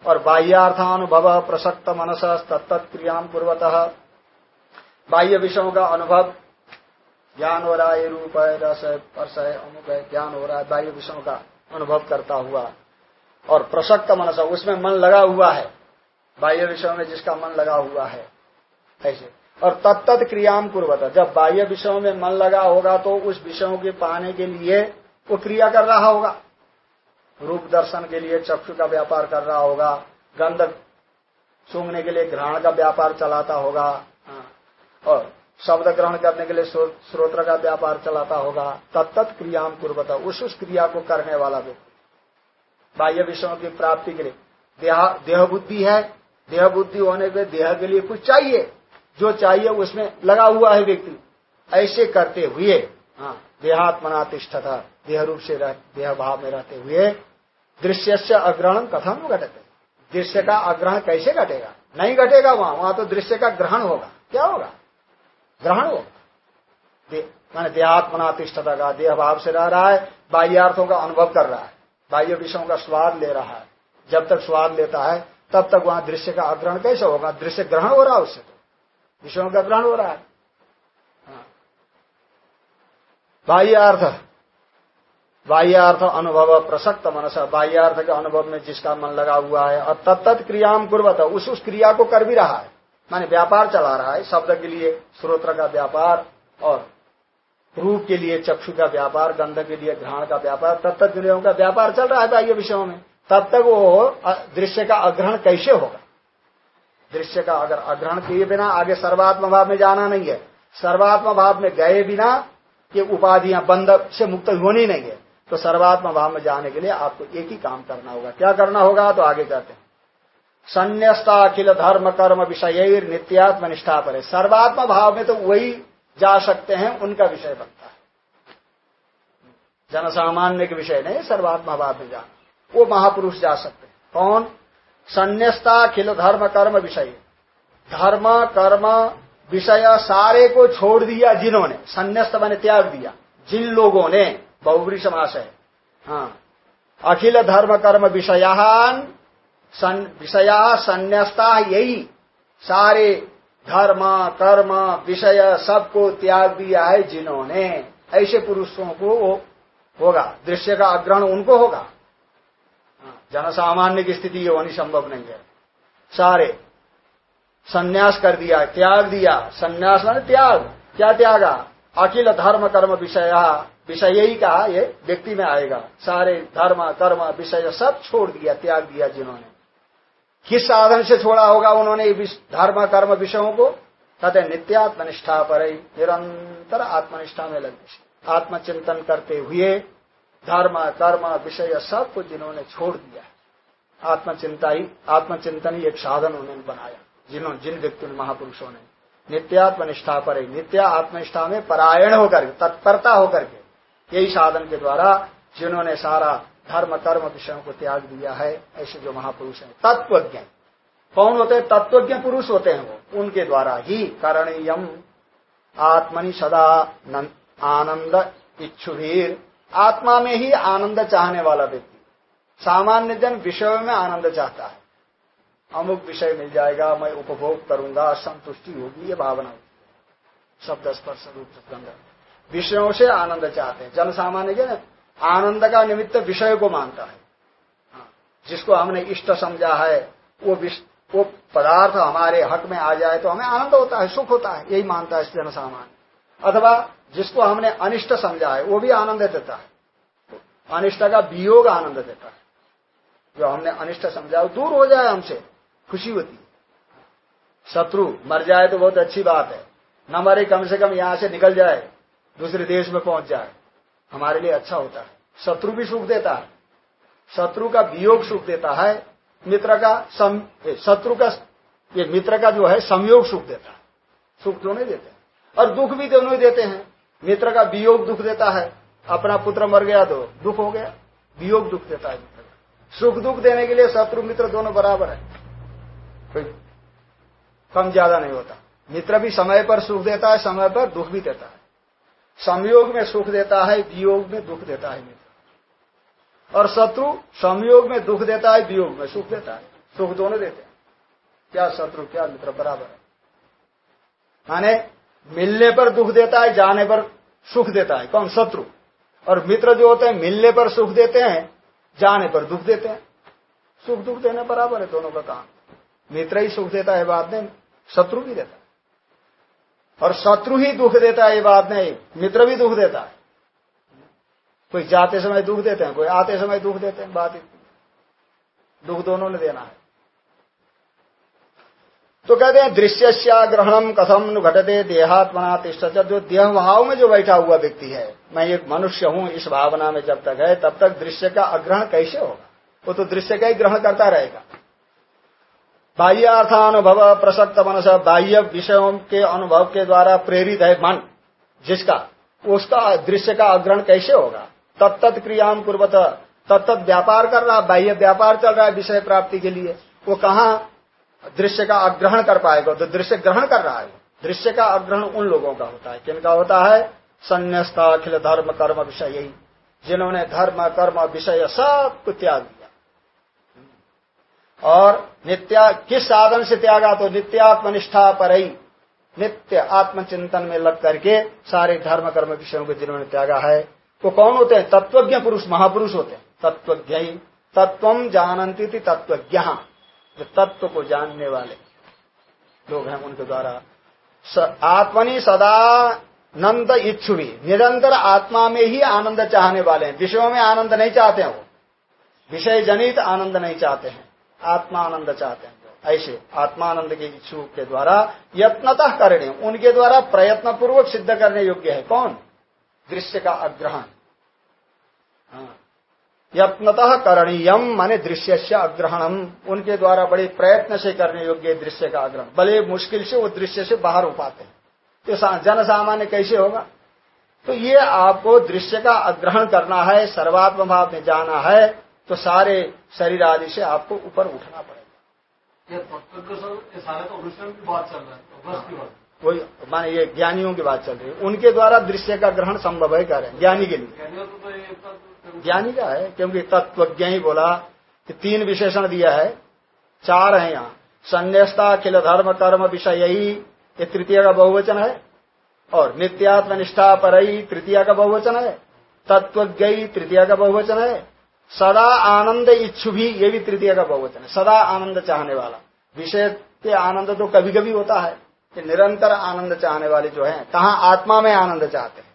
और बाह्यार्थानुभव प्रसक्त मनस तत्त क्रियाम पूर्वतः बाह्य विषयों का अनुभव, ज्ञान हो रहा है, रूप है, रस है, स्पर्श है, अमुक है, ज्ञान हो रहा है, बाह्य विषयों का अनुभव करता हुआ। और प्रसक्त मनस, उसमें मन लगा हुआ है। बाह्य विषयों में जिसका मन लगा हुआ है, ऐसे। और तत्त क्रियाम पूर्वत जब बाह्य विषयों में मन लगा होगा तो उस विषयों के पाने के लिए वो क्रिया कर रहा होगा। रूप दर्शन के लिए चक्षु का व्यापार कर रहा होगा, गंध सूंघने के लिए ग्रहण का व्यापार चलाता होगा हाँ। और शब्द ग्रहण करने के लिए श्रोत्र का व्यापार चलाता होगा। तत्त क्रियाम पूर्वत उस उस क्रिया को करने वाला व्यक्ति। बाह्य विषयों की प्राप्ति के लिए। देह बुद्धि है देह बुद्धि होने पे देह के लिए कुछ चाहिए। जो चाहिए उसमें लगा हुआ है व्यक्ति। ऐसे करते हुए हाँ देहात्मना तिष्ठता देह रूप से देह भाव में रहते हुए दृश्य से अग्रहण कथम घटते दृश्य का अग्रहण कैसे घटेगा? नहीं घटेगा वहाँ वहाँ तो दृश्य का ग्रहण होगा। क्या होगा? ग्रहण होगा। दे, मैंने देहात्मना तिष्ठता का देह भाव से रह रहा है बाह्यार्थों का अनुभव कर रहा है बाह्य विषयों का स्वाद ले रहा है। जब तक स्वाद लेता है तब तक वहाँ दृश्य का अग्रहण कैसे होगा? दृश्य ग्रहण हो रहा है उससे तो। विषयों का ग्रहण हो रहा है। हाँ। बाह्यार्थ। बाह्यार्थ अनुभव प्रसक्त मनस। बाह्यार्थ के अनुभव में जिसका मन लगा हुआ है, और तत्त क्रियाम पूर्वत उस उस क्रिया को कर भी रहा है। माने व्यापार चला रहा है। शब्द के लिए स्रोत्र का व्यापार और रूप के लिए चक्षु का व्यापार, गंध के लिए घ्राण का व्यापार तत्त क्रियाओं का व्यापार चल रहा है बाह्य विषयों में। तब तक वो दृश्य का अग्रहण कैसे होगा? दृश्य का अगर अग्रहण किए बिना आगे सर्वात्म भाव में जाना नहीं है। सर्वात्म भाव में गए बिना ये उपाधियाँ बंद से मुक्त होनी नहीं है। तो सर्वात्म भाव में जाने के लिए आपको एक ही काम करना होगा। क्या करना होगा? तो आगे कहते हैं। संन्यास्ता अखिल धर्म कर्म विषय नित्यात्म निष्ठा पर। सर्वात्म भाव में तो वही जा सकते हैं, उनका विषय बनता है। जनसामान्य के विषय नहीं, सर्वात्मा भाव में जाना। वो महापुरुष जा सकते हैं। कौन? संन्यास्ता, अखिल धर्म, कर्म विषय। धर्म, कर्म, विषय सारे को छोड़ दिया जिन्होंने। संन्यास्त मैंने त्याग दिया। जिन लोगों ने बहुबरी समास है। हाँ। अखिल धर्म, कर्म विषयान विषया संन्यास्ता यही। सारे धर्म, कर्म, विषय सबको त्याग दिया है जिन्होंने। ऐसे पुरुषों को होगा। दृश्य का अग्रहण उनको होगा। जनसामान्य की स्थिति ये होनी संभव नहीं है। सारे, संन्यास कर दिया, त्याग दिया। संन्यास मैंने त्याग। क्या त्यागा? अखिल धर्म कर्म विषय। विषय ही कहा, ये व्यक्ति में आएगा। सारे धर्म, कर्म, विषय सब छोड़ दिया, त्याग दिया जिन्होंने। किस साधन से छोड़ा होगा उन्होंने धर्म, कर्म विषयों को? कहते नित्यात्मनिष्ठा पर ही। निरंतर आत्मनिष्ठा में लगे। आत्मचिंतन करते हुए धर्म, कर्म, विषय सब कुछ जिन्होंने छोड़ दिया आत्मचिंता ही आत्मचिंतन ही एक साधन उन्होंने बनाया जिन्होंने जिन व्यक्ति महापुरुषों ने। नित्यात्मनिष्ठा पर ही, नित्या आत्मनिष्ठा में परायण होकर तत्परता होकर के, यही साधन के द्वारा जिन्होंने सारा धर्म, कर्म, विषयों को त्याग दिया है, ऐसे जो महापुरुष हैं, तत्वज्ञ। कौन होते हैं? तत्वज्ञ पुरुष होते हैं वो। उनके द्वारा ही करणीयम। आत्मनि सदा आनंद इच्छुवीर आत्मा में ही आनंद चाहने वाला व्यक्ति। सामान्य जन विषयों में आनंद चाहता है। अमुक विषय मिल जाएगा मैं उपभोग करूँगा संतुष्टि होगी ये भावना होती है। शब्द स्पर्श रूप विषयों से आनंद चाहते हैं। जन सामान्य जन आनंद का निमित्त विषय को मानता है। हाँ, जिसको हमने इष्ट समझा है वो वो पदार्थ हमारे हक में आ जाए तो हमें आनंद होता है सुख होता है यही मानता है जन सामान्य। अथवा जिसको हमने अनिष्ट समझा है, वो भी आनंद देता है। अनिष्ट का वियोग आनंद देता है। जो हमने अनिष्ट समझा, वो दूर हो जाए हमसे, खुशी होती शत्रु मर जाए तो बहुत अच्छी बात है। न मरे कम से कम यहाँ से निकल जाए, दूसरे देश में पहुँच जाए। हमारे लिए अच्छा होता है। शत्रु भी सुख देता है। शत्रु का वियोग सुख देता है। मित्र का सम शत्रु का, ये मित्र का जो है, संयोग सुख देता है। सुख दोनों देते? हैं और दुख भी दोनों ही देते हैं? मित्र का वियोग दुख देता है, अपना पुत्र मर गया तो दुख हो गया, वियोग दुख देता है मित्र का। सुख दुख देने के लिए शत्रु मित्र दोनों बराबर है। कोई कम ज़्यादा नहीं होता। मित्र भी समय पर सुख देता है, समय पर दुख भी देता है। संयोग में सुख देता है, वियोग में दुख देता है मित्र। और शत्रु संयोग में दुख देता है, वियोग में सुख देता है। सुख दोनों देते हैं। क्या शत्रु, क्या मित्र बराबर है? माने मिलने पर दुख देता है, जाने पर सुख देता है। कौन? शत्रु। और मित्र जो होते हैं, मिलने पर सुख देते हैं, जाने पर दुख देते हैं। सुख दुख देने बराबर है दोनों का काम। मित्र ही सुख देता है, बात नहीं। शत्रु भी देता है। और शत्रु ही दुख देता है, ये बात नहीं। मित्र भी दुख देता है। कोई जाते समय दुख देते हैं, कोई आते समय दुख देते हैं, बात दुख दोनों ने देना है। तो कहते हैं दृश्य ग्रहणम कथम घटते, देहात्मना तिष्ठ जो देह भाव में जो बैठा हुआ व्यक्ति है, मैं एक मनुष्य हूँ, इस भावना में जब तक है, तब तक दृश्य का अग्रहण कैसे होगा? वो तो दृश्य का ही ग्रहण करता रहेगा। बाह्य अर्थानुभव प्रसक्त मनस, बाह्य विषयों के अनुभव के द्वारा प्रेरित है मन, जिसका, उसका दृश्य का अग्रहण कैसे होगा? तत्त क्रियाम पूर्वत तत्त व्यापार कर रहा, बाह्य व्यापार चल रहा है विषय प्राप्ति के लिए। वो कहा दृश्य का अग्रहण कर पाएगा तो दृश्य ग्रहण कर रहा है। दृश्य का अग्रहण उन लोगों का होता है। किनका होता है? संन्यास्ता, अखिल धर्म, कर्म विषय। जिन्होंने धर्म, कर्म, विषय सबको त्याग दिया। और नित्या, किस साधन से त्यागा? तो नित्यात्मनिष्ठा पर ही। नित्य आत्मचिंतन में लग करके सारे धर्म, कर्म, विषयों को जिन्होंने त्यागा है, वो तो कौन होते हैं? तत्वज्ञ पुरुष, महापुरुष होते हैं। तत्वज्ञ ही। तत्व जानती थी तत्वज्ञ। जो तत्व को जानने वाले लोग हैं उनके द्वारा आत्मनि सदा नंद इच्छु भी निरंतर आत्मा में ही आनंद चाहने वाले हैं। विषयों में आनंद नहीं चाहते हैं वो। विषय जनित आनंद नहीं चाहते हैं। आत्मा आनंद चाहते हैं। ऐसे आत्मानंद के इच्छु के द्वारा यत्नतः करने उनके द्वारा प्रयत्न पूर्वक सिद्ध करने योग्य है। कौन? दृश्य का अग्रहण। हाँ। यत्नतः करणीयम माने दृश्य से अग्रहणम। उनके द्वारा बड़े प्रयत्न से करने योग्य दृश्य का अग्रहण। बड़े मुश्किल से वो दृश्य से बाहर हो पाते हैं। तो जन सामान्य कैसे होगा? तो ये आपको दृश्य का अग्रहण करना है सर्वात्म भाव में जाना है तो सारे शरीर आदि से आपको ऊपर उठना पड़ेगा। वही माने ये ज्ञानियों की बात चल रही है। उनके द्वारा दृश्य का ग्रहण संभव है कह रहे हैं ज्ञानी के लिए ज्ञानी का है, क्योंकि तत्वज्ञ ही बोला कि तीन विशेषण दिया है। चार है यहाँ। संन्यासता, अखिल धर्म, कर्म विषय यही ये तृतीय का बहुवचन है। और नित्यात्म निष्ठा पर तृतीय का बहुवचन है। तत्वज्ञ तृतीय का बहुवचन है। सदा आनंद इच्छु भी ये भी तृतीय का बहुवचन है। सदा आनंद चाहने वाला। विषय के आनंद तो कभी कभी होता है कि निरंतर आनंद चाहने वाले जो है, कहा आत्मा में आनंद चाहते हैं।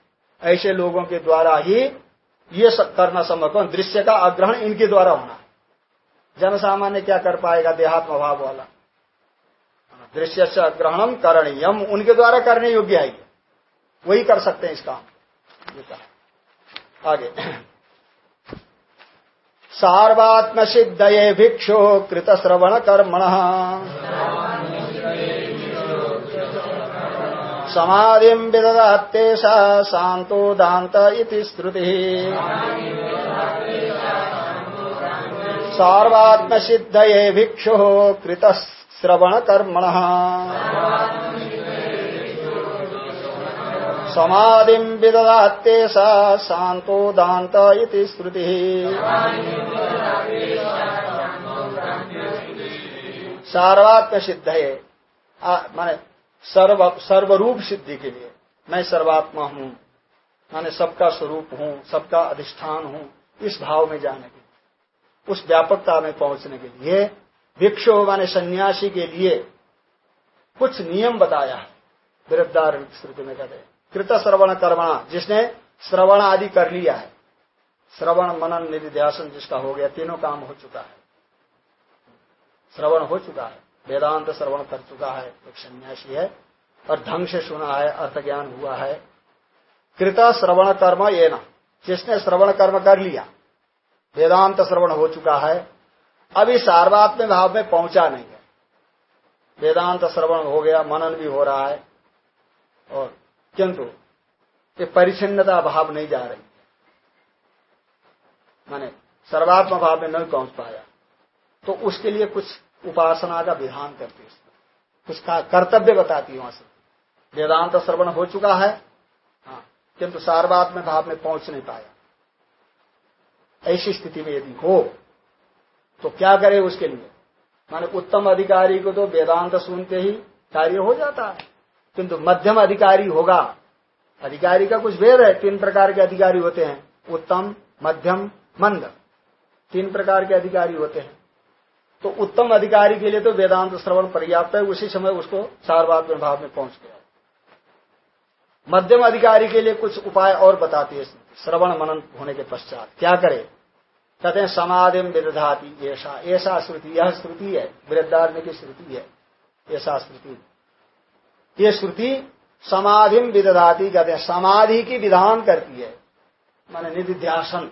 ऐसे लोगों के द्वारा ही ये करना संभव कौन? दृश्य का अग्रहण इनके द्वारा होना। जन सामान्य क्या कर पाएगा? देहात्म भाव वाला। दृश्य से अग्रहणम करणीयम। उनके द्वारा करने योग्य है वही कर सकते हैं इस काम आगे। सार्वात्म सिद्ध ये भिक्षो कृत श्रवण कर्मण समाधि विदधात्तेषा शांतो दात इति श्रुति। सार्वात्म सिद्धये भिक्षु कृत श्रवण कर्मण समाधि शांतो दात श्रुति। सार्वात्म सिद्ध है माने सर्व, सर्वरूप सिद्धि के लिए। मैं सर्वात्मा हूँ, माने सबका स्वरूप हूँ, सबका अधिष्ठान हूँ, इस भाव में जाने के उस व्यापकता में पहुँचने के लिए। भिक्षु माने सन्यासी के लिए कुछ नियम बताया है वृद्धार श्रुति में कहते कृत श्रवण कर्मणा, जिसने श्रवण आदि कर लिया है, श्रवण मनन निधिध्यासन जिसका हो गया, तीनों काम हो चुका है। श्रवण हो चुका है। वेदांत श्रवण कर चुका है, एक सन्यासी है, और ढंग से सुना है अर्थ ज्ञान हुआ है। कृता श्रवण कर्म ये न जिसने श्रवण कर्म कर लिया, वेदांत श्रवण हो चुका है, अभी सार्वात्म भाव में पहुँचा नहीं है। वेदांत श्रवण हो गया, मनन भी हो रहा है, और किंतु ये परिचिन्नता भाव नहीं जा रही माने, सर्वात्म भाव में नहीं पहुँच पाया। तो उसके लिए कुछ उपासना का विधान करती है उसका कर्तव्य बताती है वहाँ से। वेदांत श्रवण हो चुका है। हाँ किंतु सार्वात्म भाव में पहुँच नहीं पाया। ऐसी स्थिति में यदि हो तो क्या करे उसके लिए? माने उत्तम अधिकारी को तो वेदांत सुनते ही कार्य हो जाता है। किंतु मध्यम अधिकारी होगा। अधिकारी का कुछ भेद है। तीन प्रकार के अधिकारी होते हैं। उत्तम, मध्यम, मंद। तीन प्रकार के अधिकारी होते हैं। तो उत्तम अधिकारी के लिए तो वेदांत श्रवण पर्याप्त है, उसी समय उसको चार बात में भाव में पहुँच गया। मध्यम अधिकारी के लिए कुछ उपाय और बताती है, श्रवण मनन होने के पश्चात। क्या करे? कहते हैं, समाधि विदधाती ऐसा ऐसा श्रुति, यह श्रुति है वृद्धार्म की श्रुति है ऐसा श्रुति। ये श्रुति समाधि विदधाती, कहते हैं, समाधि की विधान करती है, माने निधिध्यासन।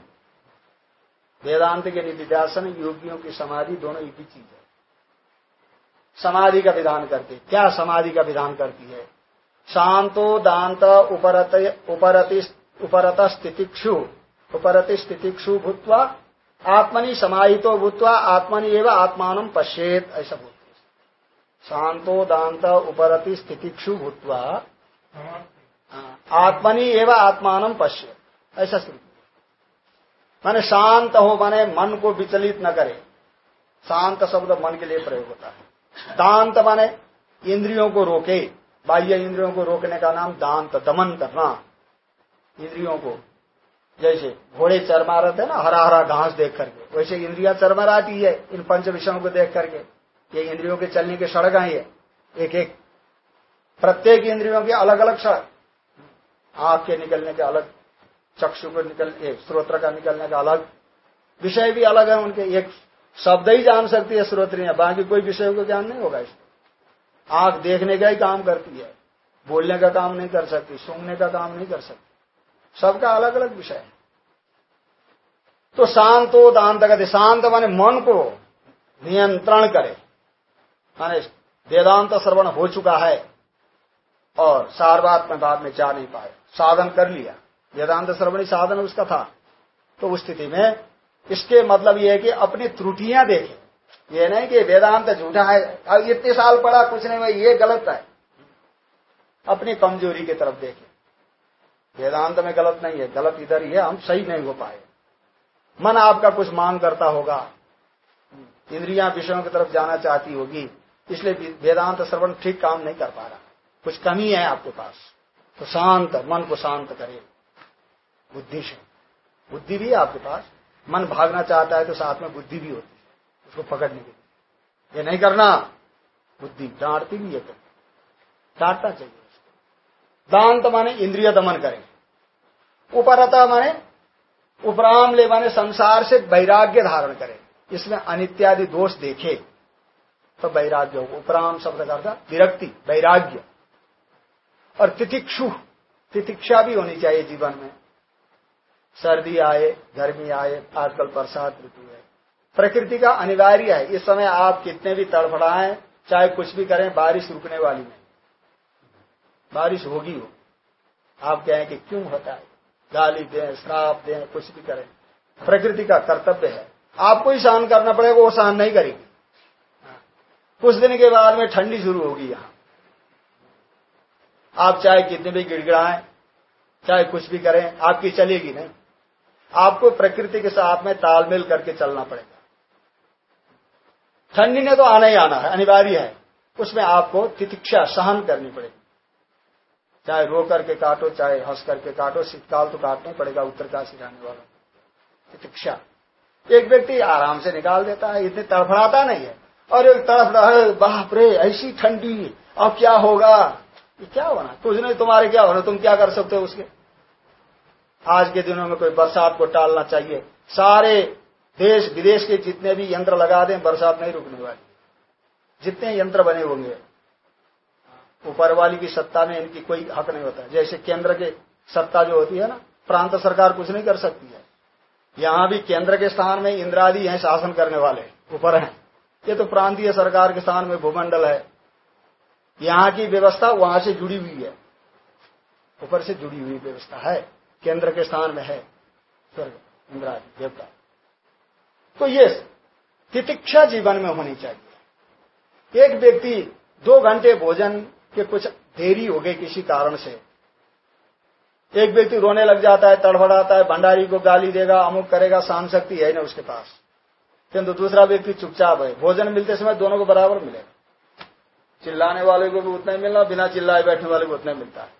वेदांत के निधिध्यासन योगियों की समाधि दोनों एक ही चीज़ है। समाधि का विधान करती क्या समाधि का विधान करती है? शांतो दांत उपरत उपरति उपरत स्थितिक्षु। उपरति स्थितिक्षु भूतवा आत्मनि समाहितो भूतवा आत्मनि एवं आत्मान पश्येत ऐसा बोलते शांतो दांत उपरति स्थितिक्षु भूतवा आत्मनि एवं आत्मान पश्य ऐसा श्रुति। माने शांत हो, माने मन को विचलित न करे। शांत शब्द मन के लिए प्रयोग होता है। दांत माने इंद्रियों को रोके। बाह्य इंद्रियों को रोकने का नाम दांत, दमन करना। इंद्रियों को, जैसे घोड़े चरमा रहते हैं ना हरा हरा घास देख करके। वैसे इंद्रिया चरमराती है, इन पंच विषयों को देख करके। ये इंद्रियों के चलने के सड़क आई है एक एक प्रत्येक इंद्रियों के अलग अलग सड़क। आँख के निकलने के अलग चक्षु को निकल एक स्रोत्र का निकलने का अलग विषय भी अलग है उनके। एक शब्द ही जान सकती है स्रोत्रियाँ, बाकी कोई विषय को ज्ञान नहीं होगा इसमें। आँख देखने का ही काम करती है, बोलने का काम नहीं कर सकती, सुनने का काम नहीं कर सकती। सबका अलग अलग विषय है। तो शांतो दांत कहते शांत माने मन को नियंत्रण करे। माने वेदांत श्रवण हो चुका है और सारवात में बाद में जा नहीं पाए। साधन कर लिया। वेदांत श्रवणी साधन उसका था। तो उस स्थिति में इसके मतलब यह है कि अपनी त्रुटियाँ देखे। ये नहीं कि वेदांत झूठा है, अब इतने साल पढ़ा, कुछ नहीं भाई ये गलत है। अपनी कमज़ोरी की तरफ़ देखे। वेदांत में गलत नहीं है, गलत इधर ही है, हम सही नहीं हो पाए। मन आपका कुछ मांग करता होगा, इंद्रियाँ विषयों की तरफ़ जाना चाहती होगी, इसलिए वेदांत श्रवण ठीक काम नहीं कर पा रहा। कुछ कमी है आपके पास तो शांत, मन को शांत करे। बुद्धि से। बुद्धि भी है आपके पास। मन भागना चाहता है तो साथ में बुद्धि भी होती है। उसको पकड़ने के लिए। ये नहीं करना। बुद्धि डांटती भी है तो। डांटना चाहिए उसको। दांत माने इंद्रिय दमन करें। उपरता माने उपराम ले माने संसार से वैराग्य धारण करें। इसमें अनित्यादि दोष देखे तो वैराग्य हो। उपराम शब्द का विरक्ति, वैराग्य। और तितिक्षु, तितिक्षा भी होनी चाहिए जीवन में। सर्दी आए, गर्मी आए, आजकल बरसात ऋतु है। प्रकृति का अनिवार्य है। इस समय आप कितने भी तड़फड़ाएँ, चाहे कुछ भी करें, बारिश रुकने वाली नहीं। बारिश होगी हो आप कहें कि क्यों होता है? गाली दें, श्राप दें, कुछ भी करें। प्रकृति का कर्तव्य है। आपको ही सहन करना पड़ेगा, वो सहन नहीं करेगी। कुछ दिन के बाद में ठंडी शुरू होगी यहाँ। आप चाहे कितने भी गिड़गिड़ाएँ, चाहे कुछ भी करें, आपकी चलेगी नहीं। आपको प्रकृति के साथ में तालमेल करके चलना पड़ेगा। ठंडी ने तो आना ही आना है, अनिवार्य है। उसमें आपको तितिक्षा सहन करनी पड़ेगी। चाहे रो करके काटो, चाहे हंस करके काटो, शीतकाल तो काटना ही पड़ेगा उत्तरकाशी जाने वाला तितिक्षा। एक व्यक्ति आराम से निकाल देता है, इतने तड़फड़ाता नहीं है। और एक तड़फ बाप रे, ऐसी ठंडी, अब क्या होगा? क्या होना? कुछ नहीं, तुम्हारे क्या होना? तुम क्या कर सकते हो उसके? आज के दिनों में कोई बरसात को टालना चाहिए। सारे देश विदेश के जितने भी यंत्र लगा दें, बरसात नहीं रुकने वाली। जितने यंत्र बने होंगे, ऊपर वाली की सत्ता में इनकी कोई हक नहीं होता। जैसे केंद्र के सत्ता जो होती है ना, प्रांत सरकार कुछ नहीं कर सकती है। यहाँ भी केंद्र के स्थान में इंद्रादि हैं, शासन करने वाले, ऊपर हैं। ये तो प्रांतीय सरकार के स्थान में भूमंडल है। यहाँ की व्यवस्था वहाँ से जुड़ी हुई है। ऊपर से जुड़ी हुई व्यवस्था है। केंद्र के स्थान में है। स्वर्ग इंद्रादि देवता। तो ये तितिक्षा जीवन में होनी चाहिए। एक व्यक्ति दो घंटे भोजन के कुछ देरी हो गई किसी कारण से। एक व्यक्ति रोने लग जाता है, तड़फड़ाता है, भंडारी को गाली देगा, अमुक करेगा शान शक्ति है ना उसके पास। किंतु दूसरा व्यक्ति चुपचाप है। भोजन मिलते समय दोनों को बराबर मिलेगा। चिल्लाने वाले को भी उतना ही मिलना, बिना चिल्लाए बैठने वाले को उतना मिलता है।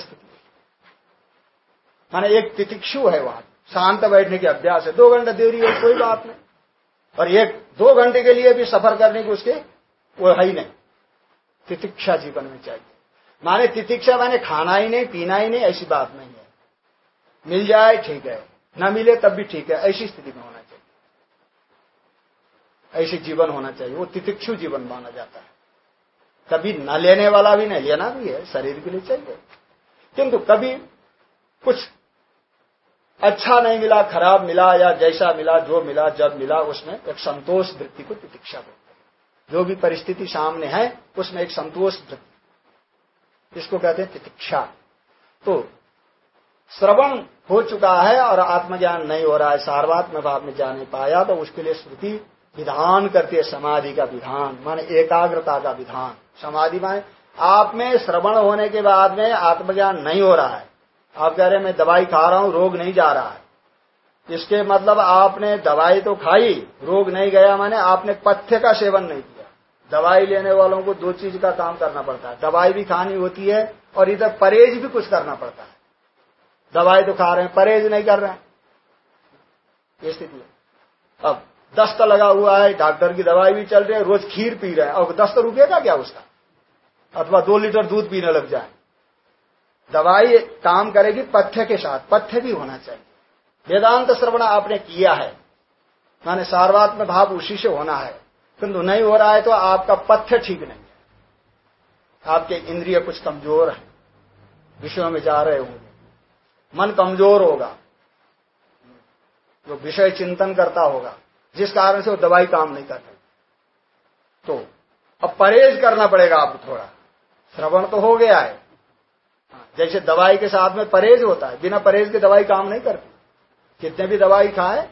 स्थिति माने एक तितिक्षु है वहाँ। शांत बैठने की अभ्यास है। दो घंटा देरी है, कोई बात नहीं। और एक, दो घंटे के लिए भी सफ़र करने की उसके वो है ही नहीं। तितिक्षा जीवन में चाहिए। माने तितिक्षा माने खाना ही नहीं, पीना ही नहीं, ऐसी बात नहीं है। मिल जाए, ठीक है। न मिले तब भी ठीक है। ऐसी स्थिति में होना चाहिए। ऐसे जीवन होना चाहिए। वो तितिक्षु जीवन माना जाता है। कभी न लेने वाला भी नहीं, लेना भी है, शरीर के लिए चाहिए। किंतु कभी कुछ अच्छा नहीं मिला, खराब मिला या जैसा मिला, जो मिला, जब मिला, उसमें एक संतोष वृत्ति को प्रतीक्षा हैं। जो भी परिस्थिति सामने है, उसमें एक संतोष वृत्ति। इसको कहते हैं प्रतीक्षा। तो श्रवण हो चुका है और आत्मज्ञान नहीं हो रहा है। सार्वात्म भाव में जा नहीं पाया तो उसके लिए श्रुति विधान करती है, समाधि का विधान, माने एकाग्रता का विधान। समाधि माने आप में श्रवण होने के बाद में आत्मज्ञान नहीं हो रहा है। आप कह रहे हैं, मैं दवाई खा रहा हूँ, रोग नहीं जा रहा है। इसके मतलब आपने दवाई तो खाई, रोग नहीं गया माने आपने पथ्य का सेवन नहीं किया। दवाई लेने वालों को दो चीज़ का काम करना पड़ता है। दवाई भी खानी होती है और इधर परहेज भी कुछ करना पड़ता है। दवाई तो खा रहे हैं, परहेज नहीं कर रहे हैं। ये स्थिति है। अब दस्त लगा हुआ है, डॉक्टर की दवाई भी चल रही है, रोज खीर पी रहे हैं। और दस्त रुकेगा क्या उसका? अथवा दो लीटर दूध पीने लग जाए। दवाई काम करेगी पथ्य के साथ, पथ्य भी होना चाहिए। वेदांत श्रवण आपने किया है, माने सार्वात्म भाव उसी से होना है। किंतु नहीं हो रहा है तो आपका पथ्य ठीक नहीं है। आपके इंद्रिय कुछ कमज़ोर है, विषयों में जा रहे होंगे। मन कमज़ोर होगा जो विषय चिंतन करता होगा, जिस कारण से वो दवाई काम नहीं कर रही तो अब परहेज करना पड़ेगा आपको थोड़ा। श्रवण तो हो गया है जैसे दवाई के साथ में परहेज होता है, बिना परहेज के दवाई काम नहीं करती। कितने भी दवाई खाए,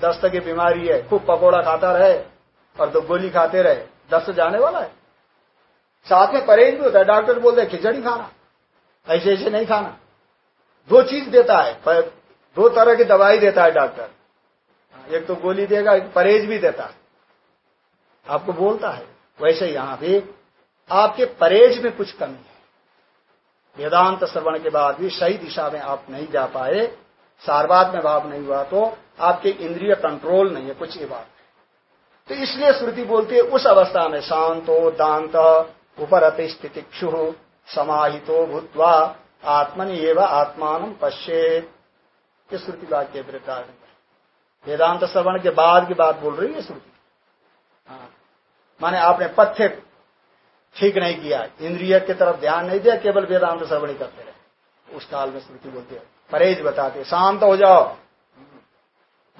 दस्त की बीमारी है, खूब पकोड़ा खाता रहे, और दो गोली खाते रहे, दस्त जाने वाला है। साथ में परहेज भी होता है, डॉक्टर बोलते हैं, खिचड़ी खाना, ऐसे ऐसे नहीं खाना। दो चीज़ देता है दो तरह की दवाई देता है डॉक्टर। एक तो गोली देगा, एक परहेज भी देता है। आपको बोलता है, वैसे यहाँ भी आपके परहेज में कुछ कमी है। वेदांत श्रवण के बाद भी सही दिशा में आप नहीं जा पाए, सार्वाद में भाव नहीं हुआ तो आपके इंद्रिय कंट्रोल नहीं है, कुछ ये बात तो इसलिए श्रुति बोलती है, उस अवस्था में शांतो, दांत, उपरत स्थितिक्षु, समाहितो भूतवा आत्मन एवं आत्मान पश्चेत ये श्रुति वाक्य प्रकार वेदांत श्रवण के बाद की बात बोल रही है श्रुति। हाँ। माने आपने पथ्य ठीक नहीं किया। इंद्रिय की तरफ़ ध्यान नहीं दिया, केवल वेदांत श्रवणी करते रहे। उस काल में स्मृति बोलती है, परहेज बताते शांत हो जाओ।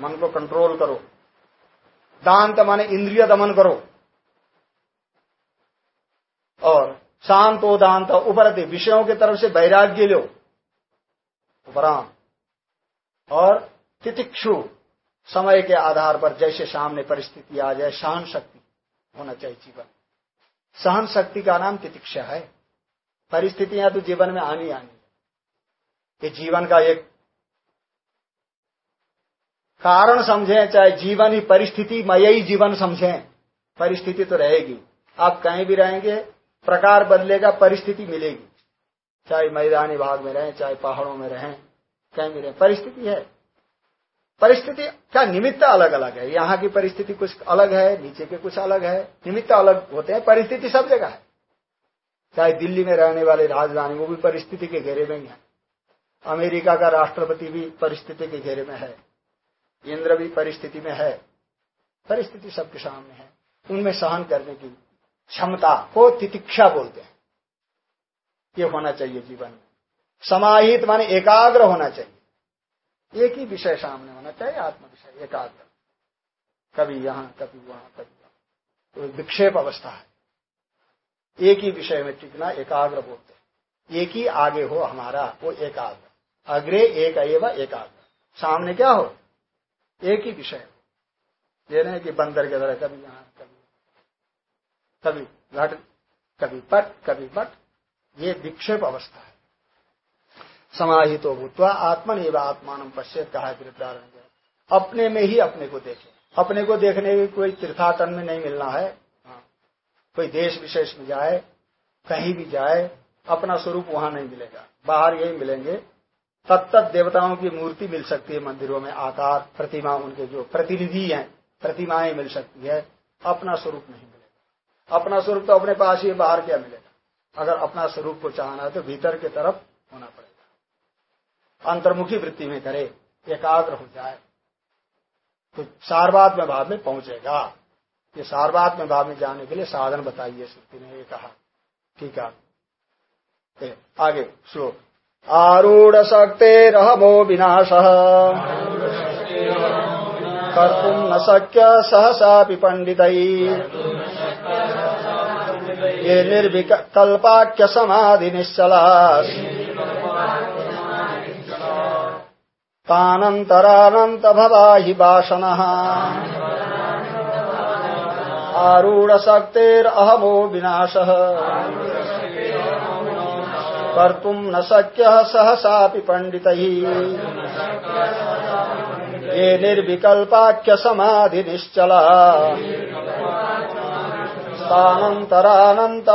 मन को कंट्रोल करो। दांत माने इंद्रिय दमन करो। और शांत हो, दांत उपरते विषयों की तरफ़ से वैराग्य लो। उपराम और तितिक्षु, समय के आधार पर जैसे सामने परिस्थिति आ जाए, शांत शक्ति होना चाहिए जीवन सहन शक्ति का नाम तितिक्षा है। परिस्थितियाँ तो जीवन में आनी आनी। ये जीवन का एक कारण समझें, चाहे जीवन ही परिस्थिति मय ही जीवन समझें, परिस्थिति तो रहेगी। आप कहीं भी रहेंगे, प्रकार बदलेगा, परिस्थिति मिलेगी। चाहे मैदानी भाग में रहें, चाहे पहाड़ों में रहें, कहीं भी रहें, परिस्थिति है। परिस्थिति क्या निमित्त अलग अलग है? यहाँ की परिस्थिति कुछ अलग है, नीचे के कुछ अलग है। निमित्त अलग होते हैं, परिस्थिति सब जगह है। चाहे दिल्ली में रहने वाले राजधानी, वो भी परिस्थिति के घेरे में ही है। अमेरिका का राष्ट्रपति भी परिस्थिति के घेरे में है। इंद्र भी परिस्थिति में है। परिस्थिति सबके सामने है। उनमें सहन करने की क्षमता को तितिक्षा बोलते हैं। ये होना चाहिए जीवन में। समाहित माने एकाग्र होना चाहिए। एक ही विषय सामने होना चाहिए आत्म विषय एकाग्र। कभी यहाँ, कभी वहाँ कभी वहाँ। तो विक्षेप अवस्था है। एक ही विषय में टिकना एकाग्र बोलते हैं। एक ही आगे हो हमारा, वो एकाग्र। अग्रे एक एवं एकाग्र। सामने क्या हो? एक ही विषय हो। ये नहीं कि बंदर के तरह कभी यहाँ, कभी कभी घट, कभी पट कभी पट ये विक्षेप अवस्था है। समाहित हो भूतवा आत्मन एवं आत्मान पश्चित कहा है अपने में ही अपने को देखे। अपने को देखने की कोई तीर्थाटन में नहीं मिलना है। हाँ। कोई देश विशेष में जाए, कहीं भी जाए, अपना स्वरूप वहाँ नहीं मिलेगा। बाहर यही मिलेंगे। तत्त देवताओं की मूर्ति मिल सकती है मंदिरों में, आकार, प्रतिमा, उनके जो प्रतिनिधि हैं, प्रतिमाएँ मिल सकती है, अपना स्वरूप नहीं मिलेगा। अपना स्वरूप तो अपने पास ही, बाहर क्या मिलेगा? अगर अपना स्वरूप को चाहना है तो भीतर की तरफ़ अंतर्मुखी वृत्ति में करे, एकाग्र हो जाए तो सार्वात्म भाव में पहुंचेगा। ये सार्वात्म भाव में जाने के लिए साधन बताइए, श्रुति ने ये कहा। ठीक है। आगे, श्लोक। आरूढ़ शक्तेरहमो विनाश। कर्तुम न शक्य सहसा पंडित। ये निर्विकल्पाख्य समाधि निश्चला। तानन्तरानन्त भवाहि वासनः आरूढशक्तेरहमो विनाशः। कर्तुम् न शक्यः सहसापि पण्डितैः। ये निर्विकल्पाख्य समाधि निश्चला तानन्तरानन्त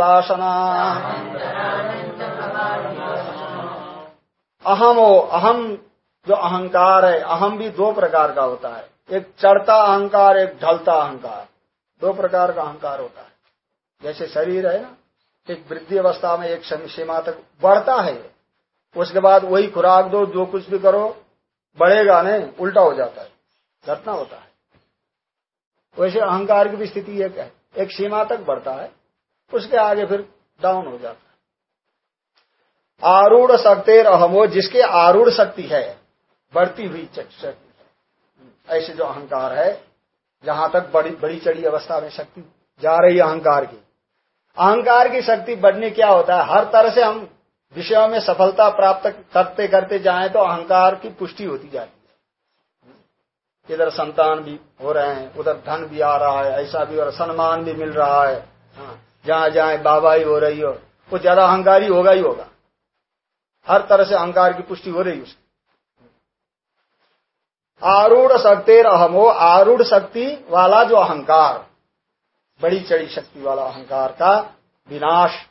वासना अहमो अहम जो अहंकार है, अहम भी दो प्रकार का होता है। एक चढ़ता अहंकार, एक ढलता अहंकार। दो प्रकार का अहंकार होता है। जैसे शरीर है ना, एक वृद्धि अवस्था में एक सीमा तक बढ़ता है। उसके बाद वही खुराक दो, जो कुछ भी करो, बढ़ेगा नहीं, उल्टा हो जाता है। घटना होता है। वैसे अहंकार की भी स्थिति एक है। एक सीमा तक बढ़ता है, उसके आगे फिर डाउन हो जाता है। आरूढ़ शक्तिर अहमो, जिसके आरूढ़ शक्ति है बढ़ती हुई ऐसे जो अहंकार है जहाँ तक बड़ी बड़ी चढ़ी अवस्था में शक्ति जा रही है अहंकार की। अहंकार की शक्ति बढ़ने क्या होता है? हर तरह से हम विषयों में सफलता प्राप्त करते करते जाएँ तो अहंकार की पुष्टि होती जाती है। इधर संतान भी हो रहे हैं उधर धन भी आ रहा है ऐसा भी और सम्मान भी मिल रहा है। हाँ, जहाँ जहाँ बाबाई हो रही हो वो ज़्यादा अहंकारी होगा ही होगा। हर तरह से अहंकार की पुष्टि हो रही उसकी। आरूढ़ शक्तिर अहमो आरूढ़ शक्ति वाला जो अहंकार, बड़ी चढ़ी शक्ति वाला अहंकार का विनाश।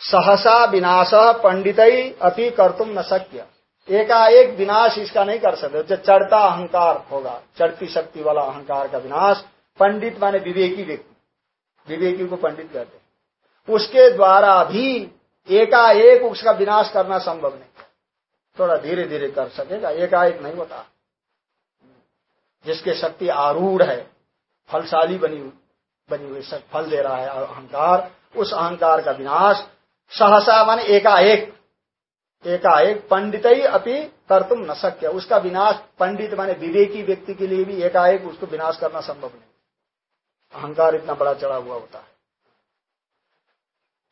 सहसा विनाश पंडित अति कर तुम न सक्य एकाएक विनाश इसका नहीं कर सकते। जो चढ़ता अहंकार होगा, चढ़ती शक्ति वाला अहंकार का विनाश, पंडित माने विवेकी व्यक्ति। विवेकी को पंडित कहते उसके द्वारा भी एकाएक उसका विनाश करना संभव नहीं थोड़ा धीरे धीरे कर सकेगा, एकाएक नहीं होता। जिसके शक्ति आरूढ़ है, फलशाली बनी बनी हुई फल दे रहा है अहंकार, उस अहंकार का विनाश सहसा मान एकाएक एकाएक पंडित ही अपनी कर तुम न सक्य उसका विनाश पंडित माने विवेकी व्यक्ति के लिए भी एकाएक उसको विनाश करना संभव नहीं। अहंकार इतना बड़ा चढ़ा हुआ होता है।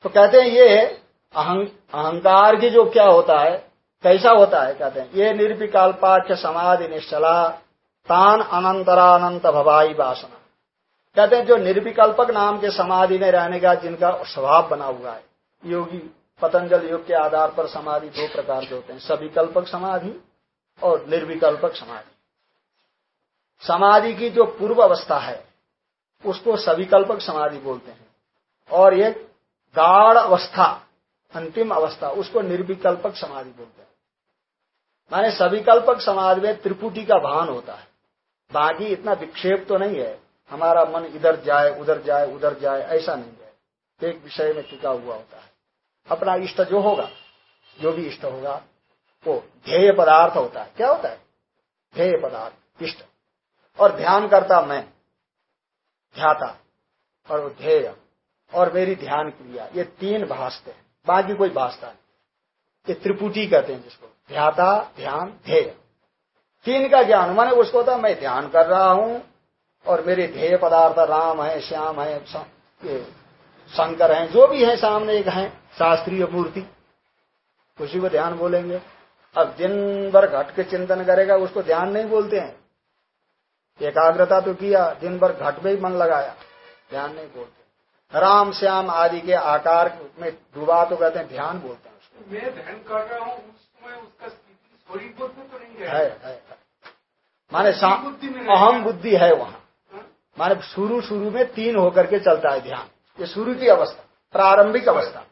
तो कहते हैं ये अहंकार की जो क्या होता है, कैसा होता है, कहते हैं, ये निर्विकल्पाख्य समाधि निश्चला तान अनंतरानंत भवाई वासना। कहते हैं, जो निर्विकल्पक नाम के समाधि में रहने का जिनका स्वभाव बना हुआ है, योगी, पतंजल योग के आधार पर समाधि दो प्रकार के होते हैं, सविकल्पक समाधि और निर्विकल्पक समाधि। समाधि की जो पूर्व अवस्था है, उसको सविकल्पक समाधि बोलते हैं। और एक गाढ़ अवस्था, अंतिम अवस्था, उसको निर्विकल्पक समाधि बोलते हैं। माने सविकल्पक समाधि में त्रिपुटी का भान होता है। बाकी इतना विक्षेप तो नहीं है। हमारा मन इधर जाए, उधर जाए उधर जाए, ऐसा नहीं है। एक विषय में टिका हुआ होता है। अपना इष्ट जो होगा, जो भी इष्ट होगा, वो ध्येय पदार्थ होता है। क्या होता है? ध्येय पदार्थ, इष्ट। और ध्यान करता मैं, ध्याता, और वो ध्येय, और मेरी ध्यान क्रिया, ये तीन भाषते हैं। बाकी कोई भाषता नहीं। ये त्रिपुटी कहते हैं जिसको। ध्याता, ध्यान, ध्येय। तीन का ज्ञान। माने उसको तो मैं ध्यान कर रहा हूँ और मेरे ध्येय पदार्थ राम है, श्याम है शंकर है, जो भी है, सामने एक है, शास्त्रीय मूर्ति। उसी को ध्यान बोलेंगे। अब दिन भर घट के चिंतन करेगा, उसको ध्यान नहीं बोलते हैं। एकाग्रता तो किया, दिन भर घट में ही मन लगाया, ध्यान नहीं बोलते। राम, श्याम आदि के आकार में डूबा तो कहते हैं, ध्यान बोलते हैं उसको। मैं ध्यान कर रहा हूँ उसका स्थिति तो नहीं है, है, है। माने अहम बुद्धि है वहाँ। माने शुरू शुरू में तीन होकर के चलता है ध्यान। ये शुरू की अवस्था प्रारंभिक अवस्था।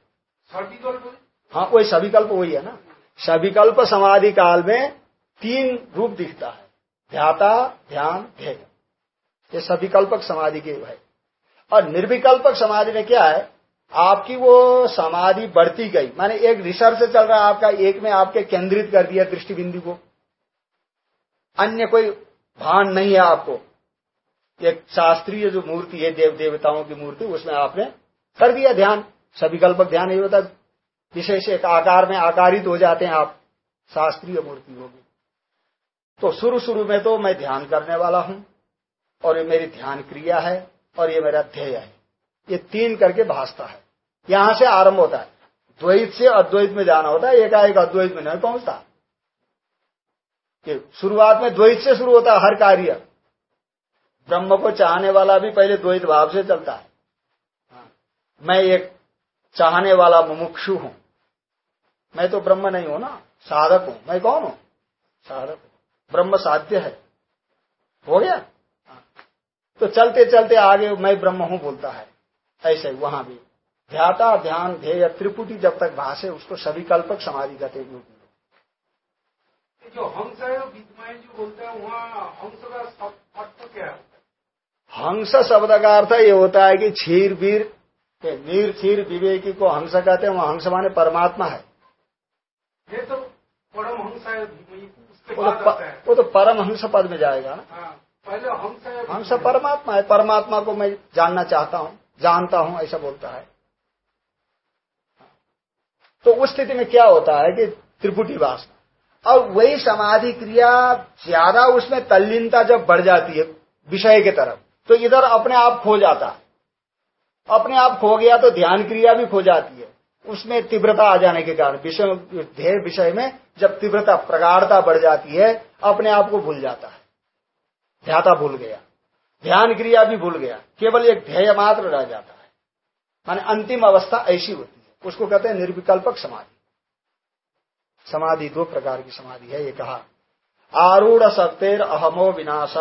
हाँ? वही सभी कल्प वही है ना। सविकल्प समाधि काल में तीन रूप दिखता है। ध्याता ध्यान ध्येय। ये सविकल्पक समाधि के है। और निर्विकल्पक समाधि में क्या है? आपकी वो समाधि बढ़ती गई। माने एक रिसर्च चल रहा है आपका, एक में आपके केंद्रित कर दिया दृष्टि बिंदु को। अन्य कोई भान नहीं है आपको। एक शास्त्रीय जो मूर्ति है, देव देवताओं की मूर्ति, उसमें आपने कर दिया ध्यान। सभी कल्पक ध्यान नहीं होता विशेष एक आकार में आकारित हो जाते हैं आप, शास्त्रीय मूर्ति होगी तो शुरू शुरू में तो मैं ध्यान करने वाला हूँ, और ये मेरी ध्यान क्रिया है, और ये मेरा ध्येय है। ये तीन करके भासता है। यहाँ से आरंभ होता है। द्वैत से अद्वैत में जाना होता है, एकाएक अद्वैत में नहीं पहुँचता। शुरुआत में द्वैत से शुरू होता है, हर कार्य। ब्रह्म को चाहने वाला भी पहले द्वैत भाव से चलता है। मैं एक चाहने वाला मुमुक्षु हूँ। मैं तो ब्रह्म नहीं हूँ ना, साधक हूँ। मैं कौन हूँ? साधक हूँ। ब्रह्म साध्य है। हो गया। तो चलते चलते आगे मैं ब्रह्म हूँ बोलता है। ऐसे वहाँ भी। ध्याता ध्यान ध्येय त्रिपुटी जब तक भाषे उसको सभी कल्पक समाधि कहते हैं जो हंस है विद्यमान जो बोलते हैं वहाँ हंस का अर्थ क्या है? हंस शब्द का अर्थ ये होता है कि क्षीर वीर नीर क्षीर विवेकी को हंस कहते हैं वहाँ हंस माने परमात्मा है। ये तो परम हंस है वो तो, वो तो परम हंस पद में जाएगा ना। हाँ, पहले हंस हंस परमात्मा है। परमात्मा को मैं जानना चाहता हूँ। जानता हूँ, ऐसा बोलता है। तो उस स्थिति में क्या होता है कि त्रिपुटी वासना और वही समाधि क्रिया ज़्यादा उसमें तल्लीनता जब बढ़ जाती है विषय के तरफ़ तो इधर अपने आप खो जाता है। अपने आप खो गया तो ध्यान क्रिया भी खो जाती है। उसमें तीव्रता आ जाने के कारण विषय, ध्येय विषय में जब तीव्रता, प्रगाढ़ता बढ़ जाती है, अपने आप को भूल जाता है। ध्याता भूल गया। ध्यान क्रिया भी भूल गया। केवल एक ध्येय मात्र रह जाता है। माने अंतिम अवस्था ऐसी होती है। उसको कहते हैं निर्विकल्पक समाधि। समाधि दो प्रकार की समाधि है, ये कहा। आरूढ़ सत्तेर अहमो विनाश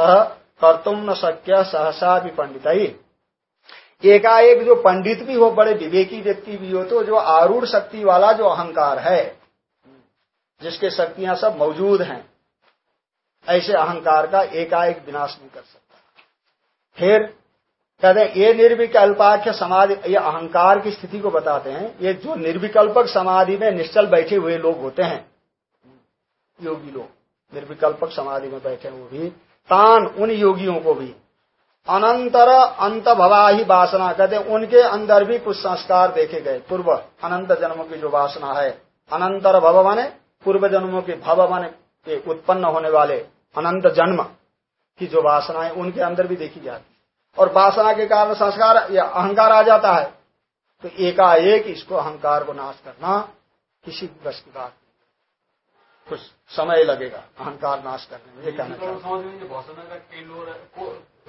कर्तुम न शक्य सहसा भी पंडित एकाएक जो पंडित भी हो, बड़े विवेकी व्यक्ति भी हो तो जो आरूढ़ शक्ति वाला जो अहंकार है, जिसके शक्तियाँ सब मौजूद हैं, ऐसे अहंकार का एकाएक विनाश नहीं कर सकता। फिर कहते हैं, ये निर्विकल्पाख्य समाधि, ये अहंकार की स्थिति को बताते हैं, ये जो निर्विकल्पक समाधि में निश्चल बैठे हुए लोग होते हैं, योगी लोग, निर्विकल्पक समाधि में बैठे वो भी, तान उन योगियों को भी, अनंतर अंत भवाही वासना, कहते उनके अंदर भी कुछ संस्कार देखे गए, पूर्व अनंत जन्मों की जो वासना है, अनंतर भव माने पूर्व जन्मों के भव माने उत्पन्न होने वाले अनंत जन्म। की जो वासना है उनके अंदर भी देखी जाती है। और वासना के कारण संस्कार या अहंकार आ जाता है। तो एकाएक इसको अहंकार को नाश करना किसी बस की बात कुछ समय लगेगा अहंकार नाश करने में ये कहना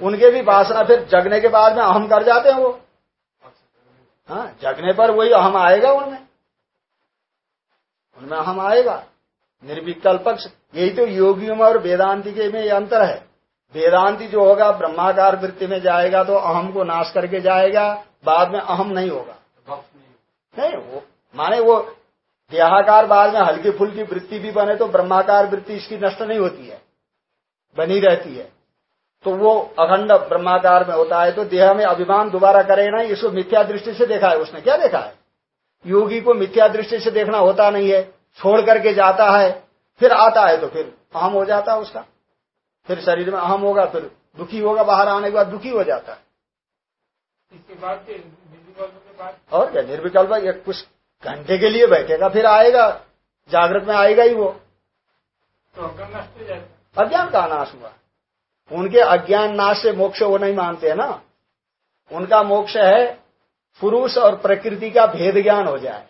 उनके भी वासना फिर जगने के बाद में अहम कर जाते हैं वो। हाँ जगने पर वही अहम आएगा उनमें। उनमें अहम आएगा। निर्विकल्पक यही तो योगियों में और वेदांति के में ये अंतर है। वेदांति जो होगा, ब्रह्माकार वृत्ति में जाएगा तो अहम को नाश करके जाएगा, बाद में अहम नहीं होगा। नहीं, वो, माने वो देहाकार बाद में हल्की फुल्की वृत्ति भी बने तो ब्रह्माकार वृत्ति इसकी नष्ट नहीं होती है, बनी रहती है। तो वो अखंड ब्रह्माकार में होता है तो देह में अभिमान दोबारा करे ना, इसको मिथ्या दृष्टि से देखा है उसने। क्या देखा है? योगी को मिथ्या दृष्टि से देखना होता नहीं है, छोड़ करके जाता है, फिर आता है तो फिर अहम हो जाता है उसका। फिर शरीर में अहम होगा फिर दुखी होगा बाहर आने के बाद दुखी हो जाता है। इसके बाद और क्या निर्विकल्प कुछ घंटे के लिए बैठेगा फिर आएगा जागृत में आएगा ही वो। तो अज्ञान का नाश हुआ। उनके अज्ञान नाश से मोक्ष वो नहीं मानते हैं ना? उनका मोक्ष है पुरुष और प्रकृति का भेद ज्ञान हो जाए।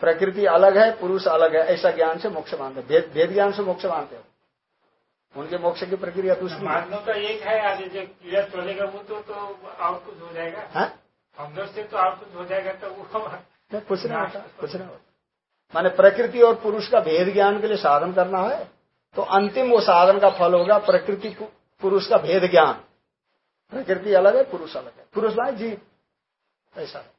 प्रकृति अलग है पुरुष अलग है ऐसा ज्ञान से मोक्ष मानते भेद भेद ज्ञान से मोक्ष मानते हैं। उनके मोक्ष की प्रक्रिया दूसरी मानव का एक है आगे जो चलेगा वो तो, तो और कुछ हो जाएगा। है? अंदर से तो और कुछ हो जाएगा तो वो कुछ नहीं होता कुछ नहीं होता। माने प्रकृति और पुरुष का भेद ज्ञान के लिए साधन करना है तो अंतिम वो साधन का फल होगा प्रकृति पुरुष का भेद ज्ञान। प्रकृति अलग है पुरुष अलग है। पुरुष भाई जी। ऐसा है।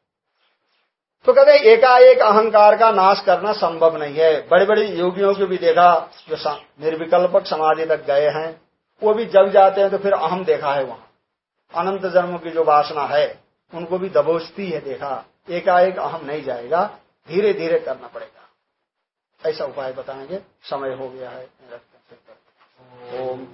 तो कहते एकाएक अहंकार का नाश करना संभव नहीं है। बड़े बड़े योगियों को भी देखा, जो निर्विकल्पक समाधि तक गए हैं, वो भी जब जाते हैं तो फिर अहम देखा है वहाँ। अनंत जन्म की जो वासना है, उनको भी दबोचती है देखा। एकाएक अहम नहीं जाएगा धीरे धीरे करना पड़ेगा। ऐसा उपाय बताएँगे। समय हो गया है। ओम